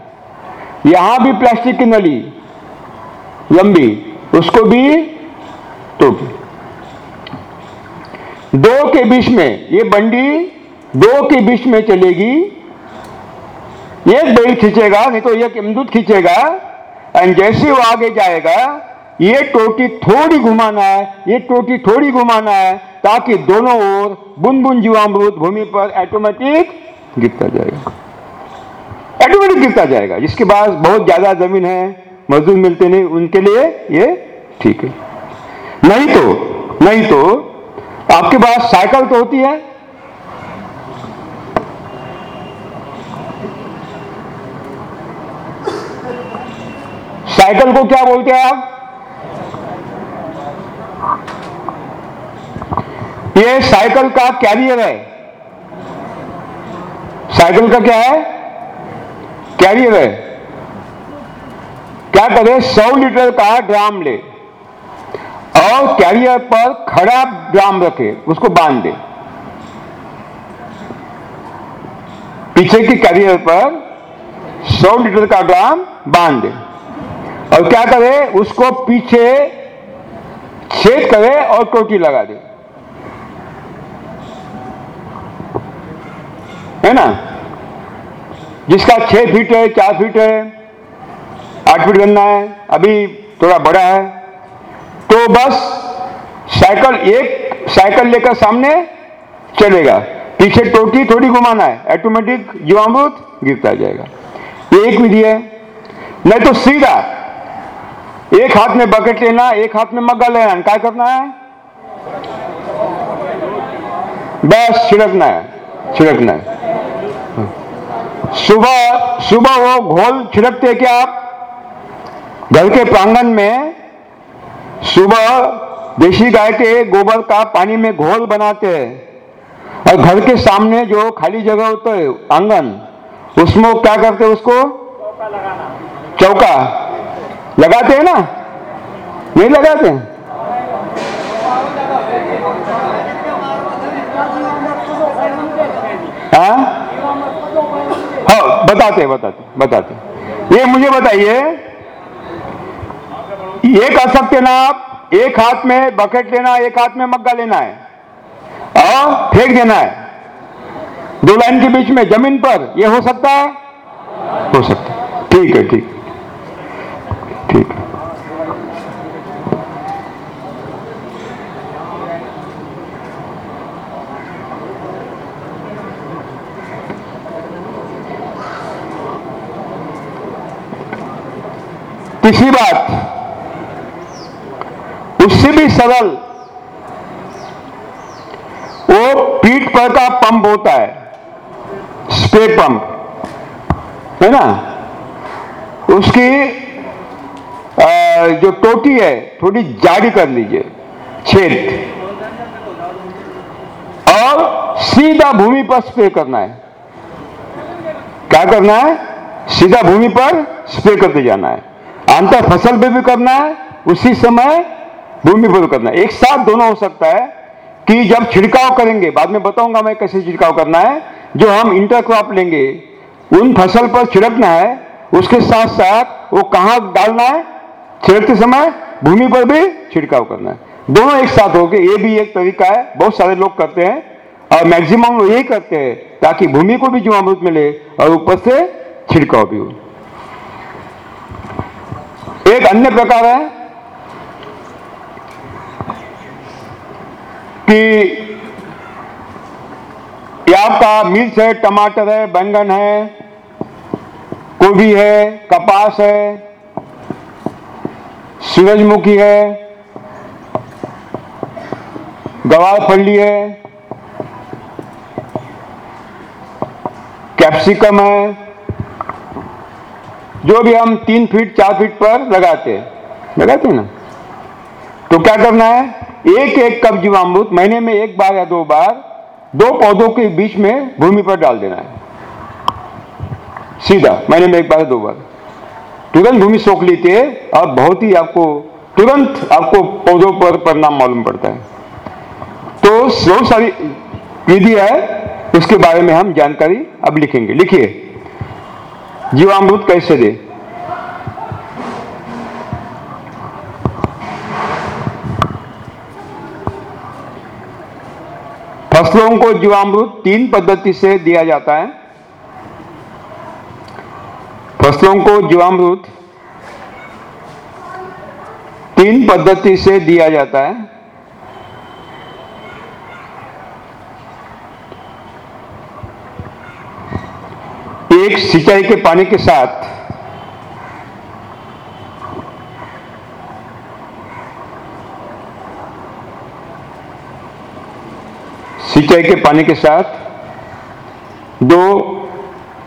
यहाँ भी प्लास्टिक की नली लंबी, उसको भी टोटी। दो के बीच में, ये बंडी दो के बीच में चलेगी एक बेल खींचेगा, नहीं तो एक इमदूत खींचेगा एंड जैसे वो आगे जाएगा, ये टोटी थोड़ी घुमाना है, ये टोटी थोड़ी घुमाना है, ताकि दोनों ओर बुन बुन जीवामृत भूमि पर ऑटोमेटिक गिरता जाएगा। ऑटोमेटिक गिरता जाएगा। जिसके पास बहुत ज़्यादा ज़मीन है, मजदूर मिलते नहीं, उनके लिए ये ठीक है। नहीं तो नहीं तो आपके पास साइकिल तो होती है साइकिल को क्या बोलते हैं आप? ये साइकिल का कैरियर है। साइकिल का क्या है? कैरियर है। क्या करें? सौ लीटर का ड्राम ले और कैरियर पर खड़ा ड्राम रखे, उसको बाँध दे। पीछे की कैरियर पर सौ लीटर का ड्राम बाँध दे। और क्या करे? उसको पीछे छेद करे और टोटी लगा दे। है ना? जिसका छह फीट है, चार फीट है, आठ फीट बनना है, अभी थोड़ा बड़ा है तो बस साइकिल एक साइकिल लेकर सामने चलेगा। पीछे टोटी थोड़ी घुमाना है ऑटोमेटिक जीवामृत गिरता जाएगा। एक विधि है। नहीं तो सीधा एक हाथ में बकेट लेना, एक हाथ में मग्गा लेना, क्या करना है? बस, छिड़कना है छिड़कना है। सुबह सुबह वो घोल छिड़कते क्या आप? घर के प्रांगण में सुबह देशी गाय के गोबर का पानी में घोल बनाते हैं। और घर के सामने जो खाली जगह होता है, आँगन, उसमें क्या करते हैं उसको? चौका। लगाते हैं ना? नहीं लगाते? हैं? हाँ हाँ बताते बताते बताते ये मुझे बताइए ये कर सकते ना आप, एक हाथ में बकेट लेना, एक हाथ में मग्गा लेना है, और फेंक देना है। दो लाइन के बीच में, ज़मीन पर, ये हो सकता है? हो सकता है। ठीक है, ठीक। ठीक। है तीसरी बात, उससे भी सरल, वो पीठ पर का पंप होता है स्प्रे पंप है ना? उसकी जो टोटी है, थोड़ी जाड़ी कर लीजिए। छेद। और सीधा भूमि पर स्प्रे करना है। क्या करना है? सीधा भूमि पर स्प्रे करते जाना है। अंतर फ़सल पे भी करना है, उसी समय भूमि पर करना है। एक साथ दोनों हो सकता है कि जब छिड़काव करेंगे, बाद में बताऊँगा मैं कैसे छिड़काव करना है। जो हम इंटरक्रॉप लेंगे, उन फ़सल पर छिड़कना है, उसके साथ साथ वो कहाँ डालना है? छिड़कते समय भूमि पर भी छिड़काव करना है। दोनों एक साथ हो गए ये भी एक तरीका है, बहुत सारे लोग करते हैं और मैक्सिमम लोग यही करते हैं ताकि भूमि को भी जीवामृत मिले और ऊपर से छिड़काव भी हो। एक अन्य प्रकार है कि आपका मिर्च है, टमाटर है, बैंगन है गोभी है, कपास है सूरजमुखी है, गवार फली है, कैप्सिकम है, जो भी हम तीन फीट चार फीट पर लगाते हैं। लगाते हैं ना? तो क्या करना है? एक एक कप जीवामृत, महीने में एक बार या दो बार, दो पौधों के बीच में भूमि पर डाल देना है। सीधा, महीने में एक बार या दो बार। तुरंत भूमि सोख लेती है और बहुत ही आपको तुरंत आपको पौधों पर परिणाम मालूम पड़ता है। तो बहुत सारी विधि है, उसके बारे में हम जानकारी अब लिखेंगे। लिखिए। जीवामृत कैसे दे? फ़सलों को जीवामृत तीन पद्धति से दिया जाता है। फ़सलों को जीवामृत तीन पद्धति से दिया जाता है। एक, सिंचाई के पानी के साथ। सिंचाई के पानी के साथ। दो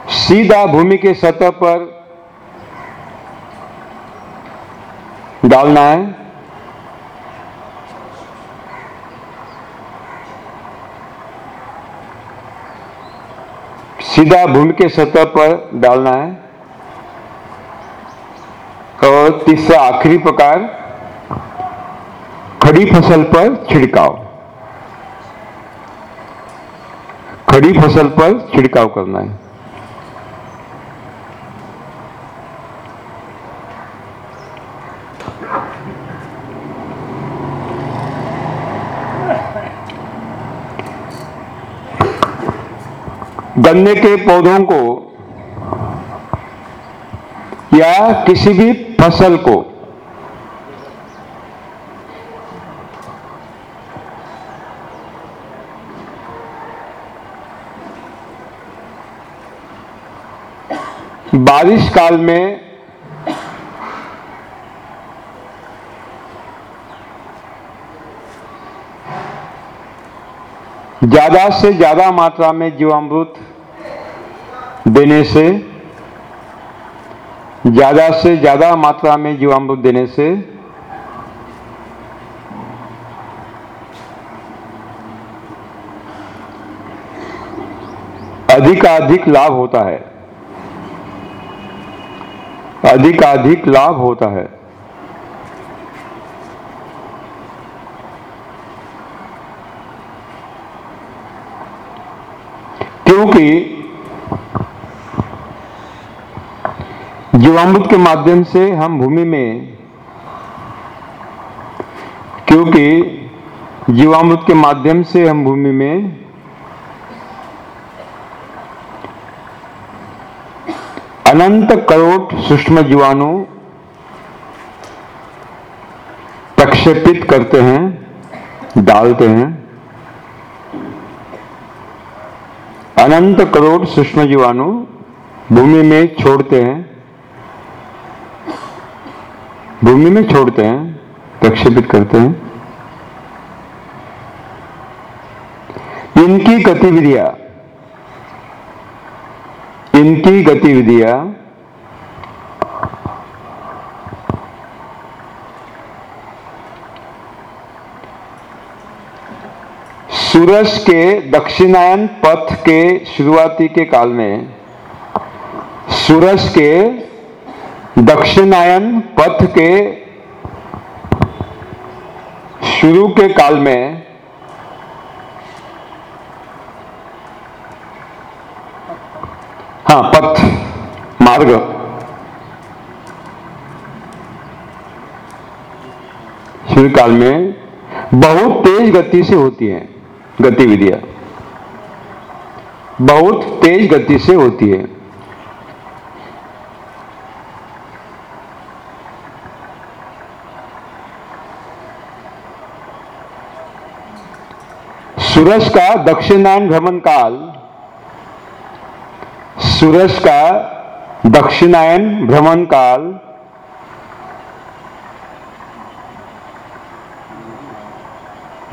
सीधा भूमि के सतह पर डालना है। सीधा भूमि के सतह पर डालना है। और तीसरा आखिरी प्रकार, खड़ी फ़सल पर छिड़काव। खड़ी फ़सल पर छिड़काव करना है। गन्ने के पौधों को या किसी भी फ़सल को बारिश काल में ज़्यादा से ज़्यादा मात्रा में जीवामृत देने से, ज़्यादा से ज़्यादा मात्रा में जीवामृत देने से, अधिकाधिक लाभ होता है। अधिकाधिक लाभ होता है। क्योंकि जीवामृत के माध्यम से हम भूमि में, क्योंकि जीवामृत के माध्यम से हम भूमि में अनंत करोड़ सूक्ष्म जीवाणु प्रक्षेपित करते हैं, डालते हैं। अनंत करोड़ सूक्ष्म जीवाणु भूमि में छोड़ते हैं। भूमि में छोड़ते हैं, प्रक्षेपित करते हैं। इनकी गतिविधियाँ इनकी गतिविधियाँ, सूरज के दक्षिणायन पथ के शुरुआती के काल में, सूरज के दक्षिणायन पथ के शुरू के काल में हाँ पथ, मार्ग। शुरू काल में बहुत तेज गति से होती है गतिविधियाँ। बहुत तेज गति से होती है। सूरज का दक्षिणायन भ्रमण काल, सूरज का दक्षिणायन भ्रमण काल,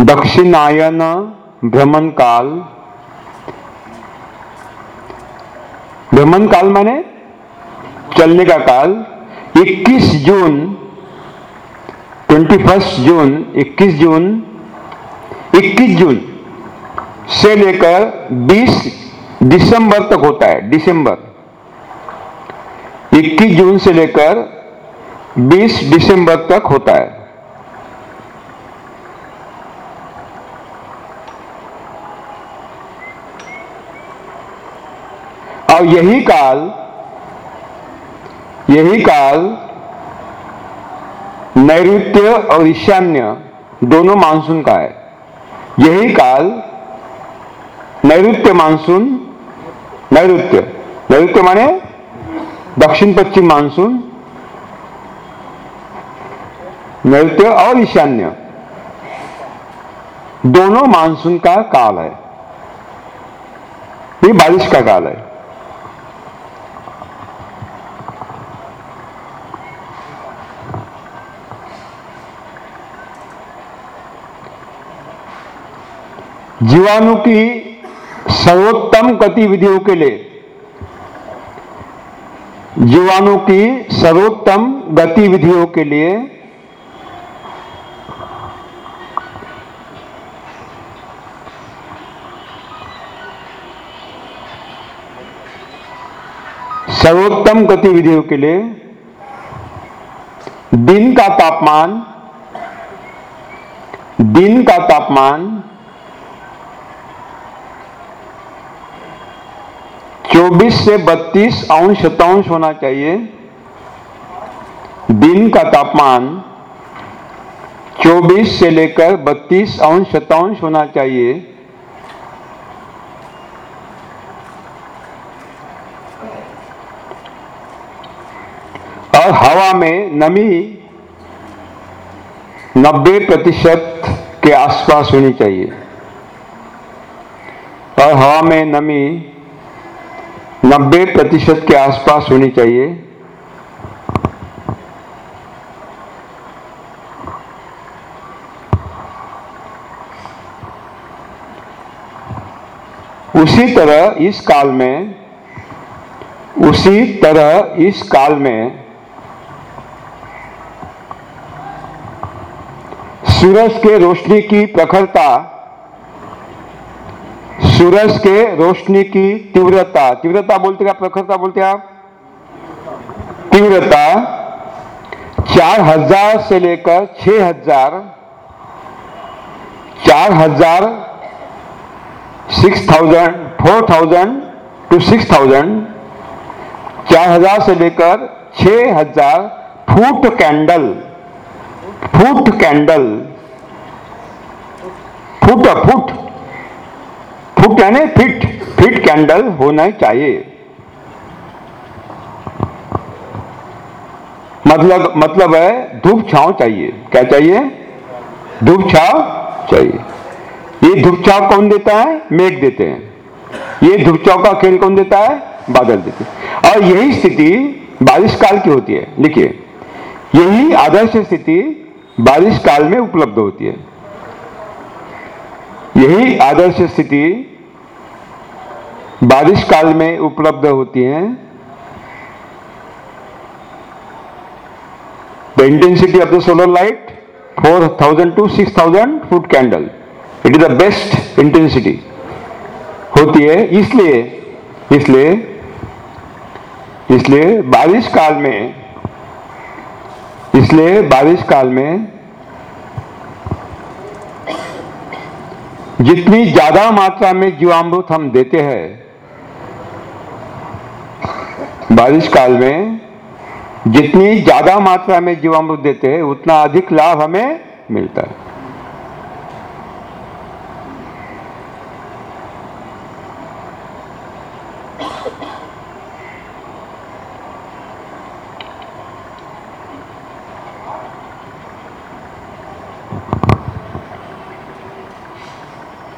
दक्षिणायन भ्रमण काल। भ्रमण काल माने चलने का काल। 21 जून 21 जून 21 जून 21 जून। से लेकर 20 दिसंबर तक होता है, दिसंबर। 21 जून से लेकर 20 दिसंबर तक होता है। और यही काल यही काल नैऋत्य और ईशान्य दोनों मानसून का है। यही काल नैऋत्य मानसून, नैऋत्य. नैऋत्य माने दक्षिण पश्चिम मानसून, नैऋत्य और ईशान्य. दोनों मानसून का काल है. ये बारिश का काल है. जीवाणु की सर्वोत्तम गतिविधियों के लिए, जीवाणु की सर्वोत्तम गतिविधियों के लिए, सर्वोत्तम गतिविधियों के लिए, दिन का तापमान, दिन का तापमान 24 से 32 अंश शतांश होना चाहिए। दिन का तापमान 24 से लेकर 32 अंश शतांश होना चाहिए। और हवा में नमी 90 प्रतिशत के आसपास होनी चाहिए। और हवा में नमी 90 प्रतिशत के आसपास होनी चाहिए। उसी तरह इस काल में, उसी तरह इस काल में सूरज के रोशनी की प्रखरता सूरज के रोशनी की तीव्रता। तीव्रता बोलते क्या? प्रखरता बोलते आप? तीव्रता चार हज़ार से लेकर छह हज़ार, चार हज़ार six thousand four thousand to six thousand चार हज़ार से लेकर छह हज़ार foot candle foot candle, foot foot. Foot यानी फिट फिट कैंडल होना चाहिए। मतलब मतलब है, धूप छाव चाहिए। क्या चाहिए? धूप छाव चाहिए। ये धूप छांव कौन देता है? मेघ देते हैं। ये धूप छाव का खेल कौन देता है? बादल देते हैं। और यही स्थिति बारिश काल की होती है। देखिए यही आदर्श स्थिति बारिश काल में उपलब्ध होती है। यही आदर्श स्थिति बारिश काल में उपलब्ध होती है। The intensity of the solar light 4000 to 6000 foot candle it is the best intensity होती है, इसलिए इसलिए इसलिए बारिश काल में, इसलिए बारिश काल में जितनी ज़्यादा मात्रा में जीवामृत हम देते हैं बारिश काल में जितनी ज़्यादा मात्रा में जीवामृत देते हैं, उतना अधिक लाभ हमें मिलता है।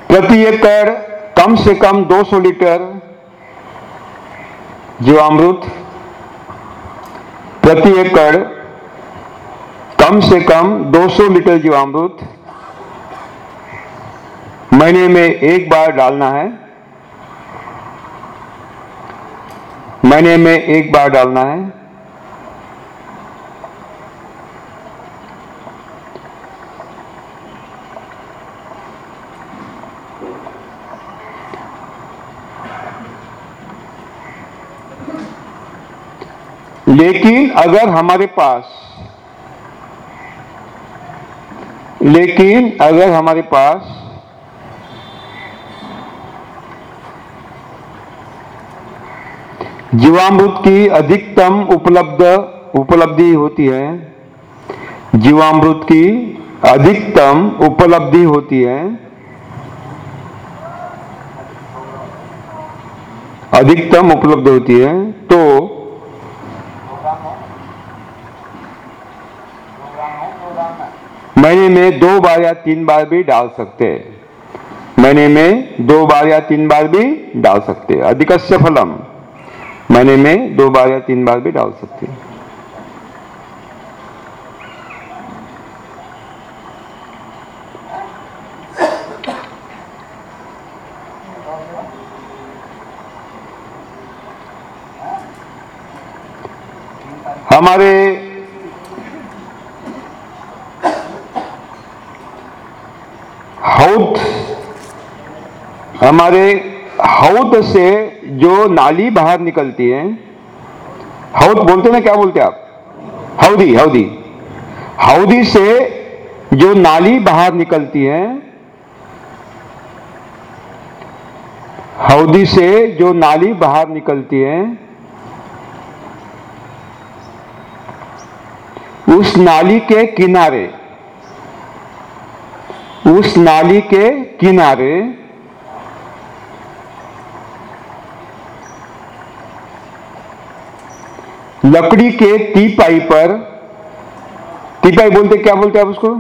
प्रति एकड़ कम से कम 200 लीटर जीवामृत प्रति एकड़ कम से कम 200 लीटर जीवामृत महीने में एक बार डालना है। महीने में एक बार डालना है। लेकिन अगर हमारे पास, लेकिन अगर हमारे पास जीवामृत की अधिकतम उपलब्ध, उपलब्धि होती है, जीवामृत की अधिकतम उपलब्धि होती है, अधिकतम उपलब्ध होती है महीने में दो बार या तीन बार भी डाल सकते। महीने में दो बार या तीन बार भी डाल सकते। अधिकस्य फलम। महीने में दो बार या तीन बार भी डाल सकते। हमारे हमारे हौद से जो नाली बाहर निकलती है, हौद बोलते ना, क्या बोलते आप? हौदी हौदी। हौदी से जो नाली बाहर निकलती है, हौदी से जो नाली बाहर निकलती है, उस नाली के किनारे, उस नाली के किनारे लकड़ी के टीपाई पर टीपाई बोलते क्या बोलते हैं आप उसको?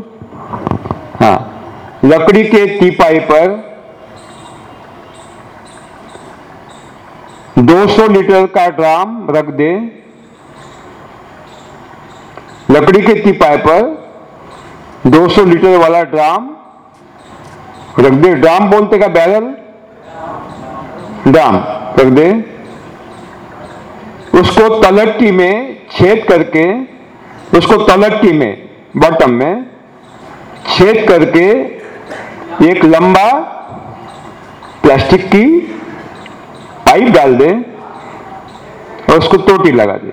हाँ लकड़ी के टीपाई पर 200 लीटर का ड्राम रख दे। लकड़ी के टीपाई पर 200 लीटर वाला ड्राम रख दे। ड्राम बोलते का बैरल? ड्राम रख दे। उसको तलट्टी में छेद करके, उसको तलट्टी में बॉटम में छेद करके एक लंबा प्लास्टिक की पाइप डाल दे और उसको टोटी लगा दे।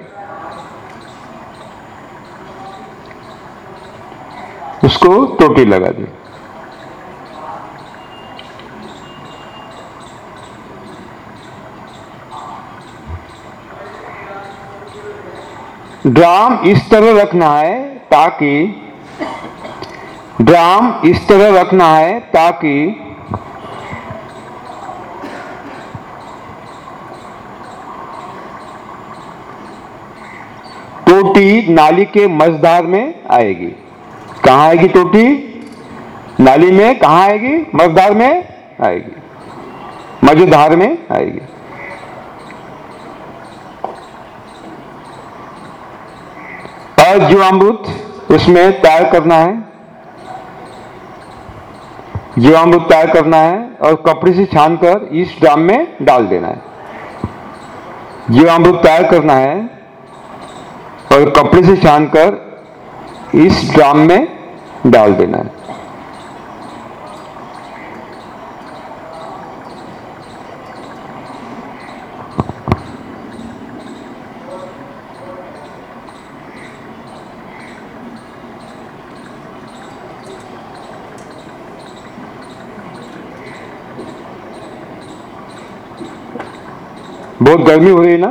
उसको टोटी लगा दे। ड्राम इस तरह रखना है ताकि ड्राम इस तरह रखना है ताकि टोटी नाली के मझधार में आएगी। कहाँ आएगी टोटी? नाली में कहाँ आएगी? मझधार में आएगी। मझधार में आएगी। और जीवामृत, उसमें तैयार करना है। जीवामृत तैयार करना है और कपड़े से छान कर इस ड्राम में डाल देना है। जीवामृत तैयार करना है और कपड़े से छान कर इस ड्राम में डाल देना है। बहुत गर्मी हो रही है ना?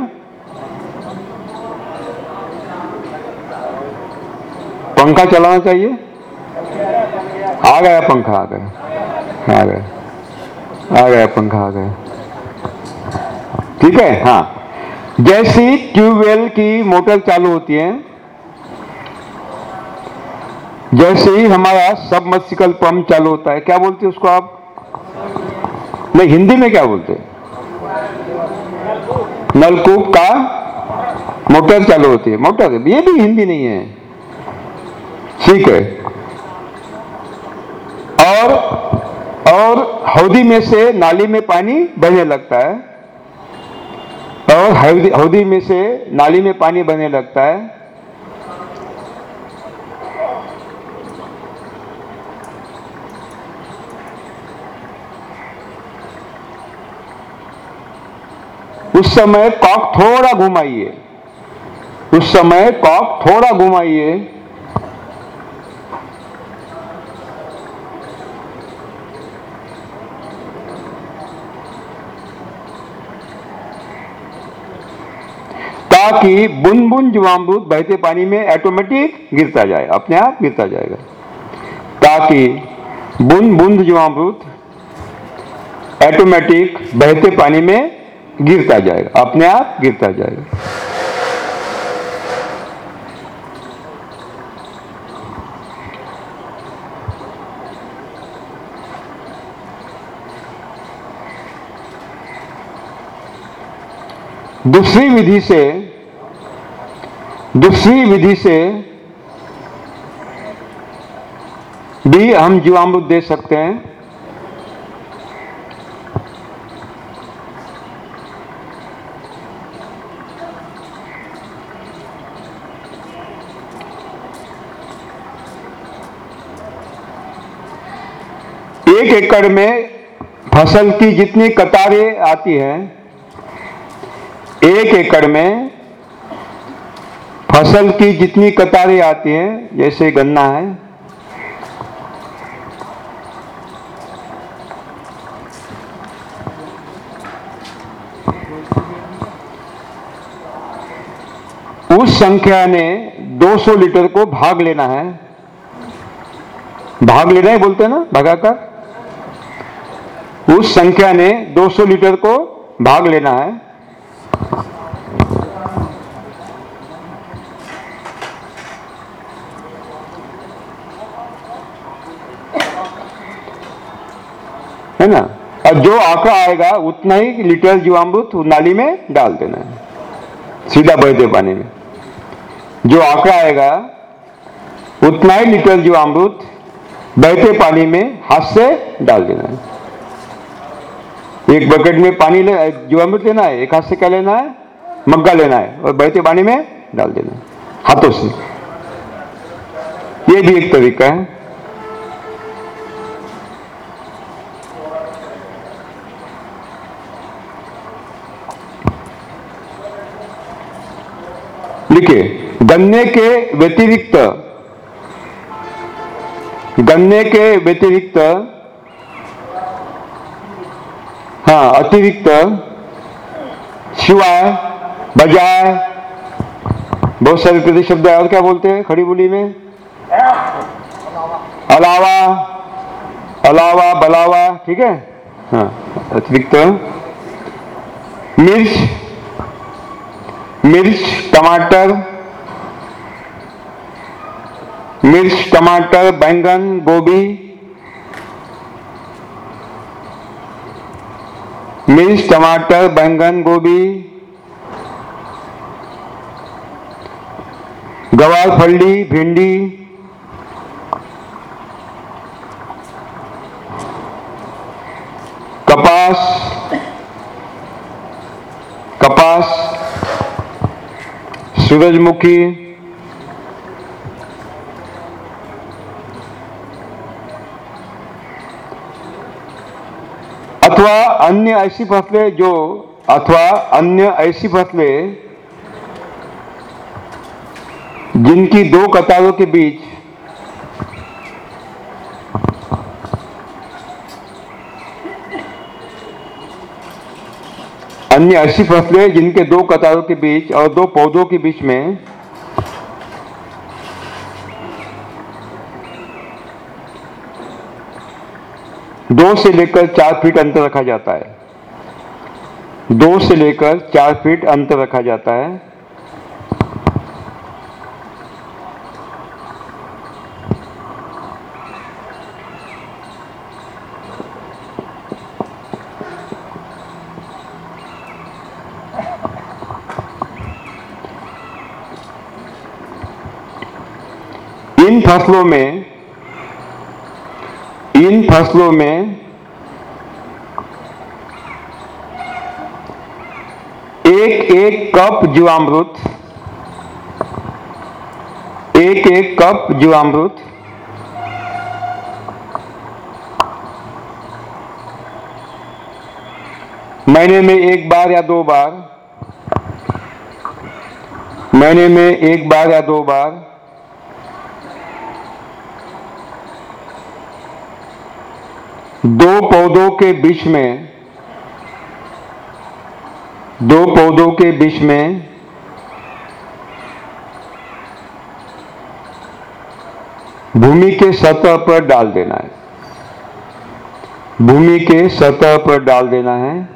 पंखा चलाना चाहिए? आ गया पंखा, आ गया। आ गया। आ गया पंखा, आ गया। ठीक है हाँ। जैसी ट्यूबवेल की मोटर चालू होती है, जैसे ही हमारा सबमर्सिकल पंप चालू होता है, क्या बोलते हैं उसको आप? नहीं, हिंदी में क्या बोलते हैं? नलकूप का मोटर चालू होती है। मोटर, ये भी हिंदी नहीं है। ठीक है। और और हौदी में से नाली में पानी बहने लगता है। और हौदी में से नाली में पानी बहने लगता है। उस समय कॉक थोड़ा घुमाइए। उस समय कॉक थोड़ा घुमाइए। ताकि बुन बुन जीवामृत बहते पानी में ऑटोमेटिक गिरता जाए, अपने आप गिरता जाएगा। ताकि बुन बुंद जीवामृत ऑटोमेटिक बहते पानी में गिरता जाएगा। अपने आप गिरता जाएगा। दूसरी विधि से, दूसरी विधि से भी हम जीवामृत दे सकते हैं। एक एकड़ में फ़सल की जितनी कतारें आती हैं, एक एकड़ में फ़सल की जितनी कतारें आती हैं, जैसे गन्ना है, उस संख्या ने 200 लीटर को भाग लेना है। भाग लेना है बोलते हैं ना, भगाकर? उस संख्या ने 200 लीटर को भाग लेना है। है ना? और जो आंकड़ा आएगा, उतना ही लीटर जीवामृत नाली में डाल देना है। सीधा बहते पानी में। जो आंकड़ा आएगा, उतना ही लीटर जीवामृत बहते पानी में हाथ से डाल देना है। एक बकेट में पानी ले जीवामृत लेना है, एक हाथ से क्या लेना है, मग्गा लेना है, और बहते पानी में डाल देना है, हाथों से। ये भी एक तरीका है। लिखिए, गन्ने के व्यतिरिक्त, गन्ने के व्यतिरिक्त हाँ अतिरिक्त सिवाय बजाय, बहुत सारे प्रदेश शब्द है। और क्या बोलते हैं? खड़ी बोली में? अलावा अलावा, बलावा, ठीक है? हाँ अतिरिक्त। मिर्च मिर्च, टमाटर मिर्च, टमाटर, बैंगन, गोभी मिर्च टमाटर बैंगन गोभी गवार फल्ली भिंडी कपास कपास सूरजमुखी अथवा अन्य ऐसी फ़सलें जो, अथवा अन्य ऐसी फ़सलें जिनकी दो कतारों के बीच अन्य ऐसी फ़सलें जिनके दो कतारों के बीच और दो पौधों के बीच में दो से लेकर चार फीट अंतर रखा जाता है। दो से लेकर चार फीट अंतर रखा जाता है। इन फ़सलों में इन फ़सलों में एक एक कप जीवामृत, एक एक कप जीवामृत, महीने में एक बार या दो बार, महीने में एक बार या दो बार दो पौधों के बीच में, दो पौधों के बीच में, भूमि के सतह पर डाल देना है। भूमि के सतह पर डाल देना है।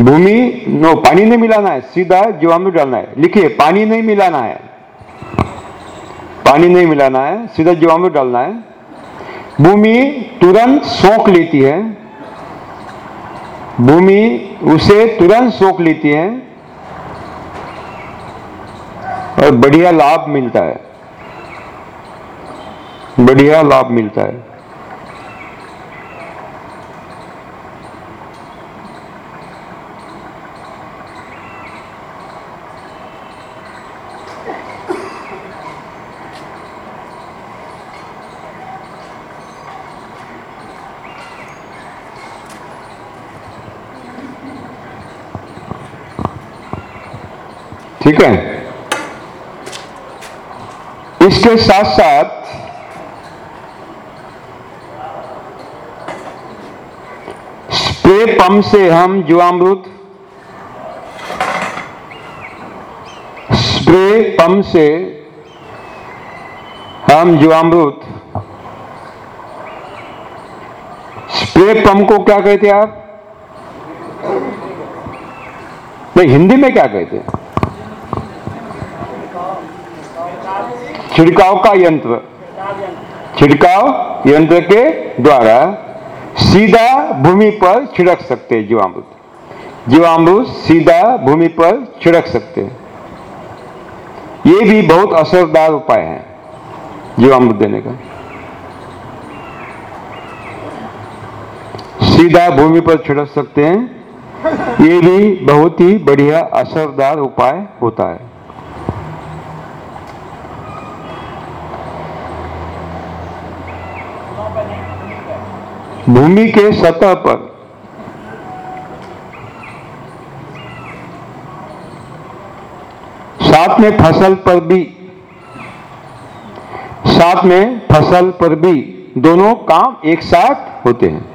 भूमि नो पानी नहीं मिलाना है, सीधा जीवामृत डालना है, लिखिए, पानी नहीं मिलाना है। पानी नहीं मिलाना है, सीधा जीवा में डालना है। भूमि तुरंत सोख लेती है। भूमि उसे तुरंत सोख लेती है और बढ़िया लाभ मिलता है। बढ़िया लाभ मिलता है। ठीक है। इसके साथ साथ स्प्रे पंप से हम जीवामृत, स्प्रे पंप से हम जीवामृत, स्प्रे पंप को क्या कहते हैं आप? नहीं, हिंदी में क्या कहते हैं? छिड़काव का यंत्र। छिड़काव यंत्र के द्वारा सीधा भूमि पर छिड़क सकते हैं जीवामृत। जीवामृत सीधा भूमि पर छिड़क सकते हैं। ये भी बहुत असरदार उपाय है जीवामृत देने का। सीधा भूमि पर छिड़क सकते हैं। ये भी बहुत ही बढ़िया असरदार उपाय होता है। भूमि के सतह पर। साथ में फ़सल पर भी। साथ में फ़सल पर भी दोनों काम एक साथ होते हैं।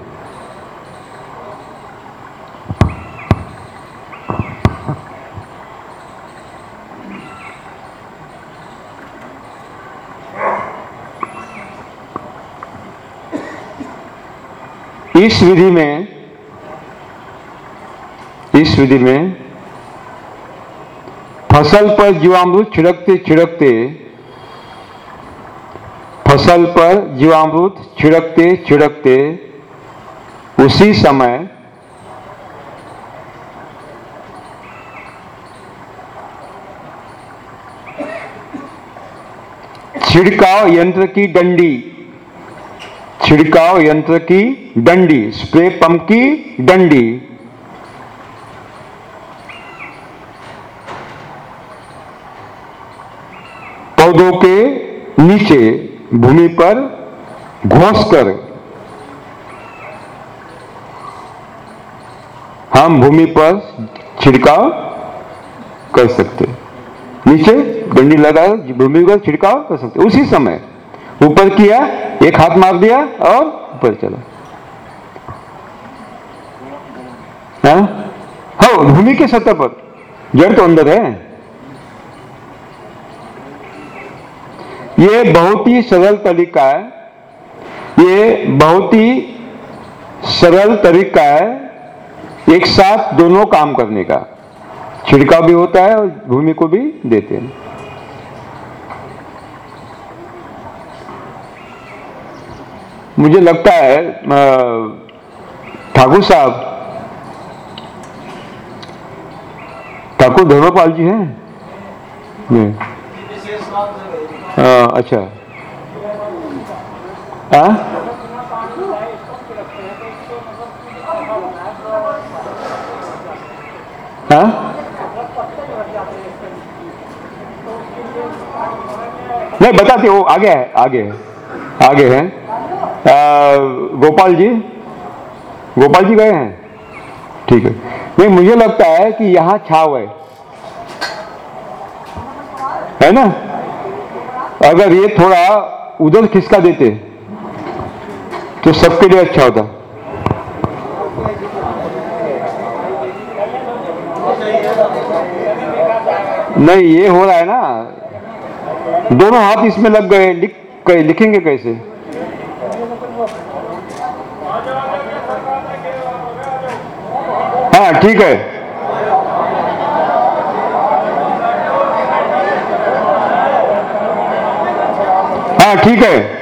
इस विधि में, इस विधि में फ़सल पर जीवामृत छिड़कते छिड़कते, फ़सल पर जीवामृत छिड़कते छिड़कते, उसी समय छिड़काव यंत्र की डंडी छिड़काव यंत्र की डंडी, स्प्रे पंप की डंडी। पौधों के नीचे भूमि पर घोस कर हम भूमि पर छिड़काव कर सकते नीचे डंडी लगा भूमि पर छिड़काव कर सकते उसी समय ऊपर किया, एक हाथ मार दिया और ऊपर चला। हाँ? हाँ भूमि के सतह पर। जड़ तो अंदर है। ये बहुत ही सरल तरीका है। ये बहुत ही सरल तरीका है एक साथ दोनों काम करने का। छिड़काव भी होता है और भूमि को भी देते हैं। मुझे लगता है ठाकुर साहब ठाकुर धर्मपाल जी हैं? नहीं। हाँ, अच्छा। हाँ हाँ नहीं बताते वो आगे है आगे है आगे है। आ, गोपाल जी? गोपाल जी गए हैं? ठीक है। नहीं, मुझे लगता है कि यहाँ छाव है। है ना? अगर ये थोड़ा उधर खिसका देते तो सबके लिए अच्छा होता। नहीं, ये हो रहा है ना। दोनों हाथ इसमें लग गए लिख गए लिखेंगे कैसे? हाँ ठीक है। हाँ ठीक है।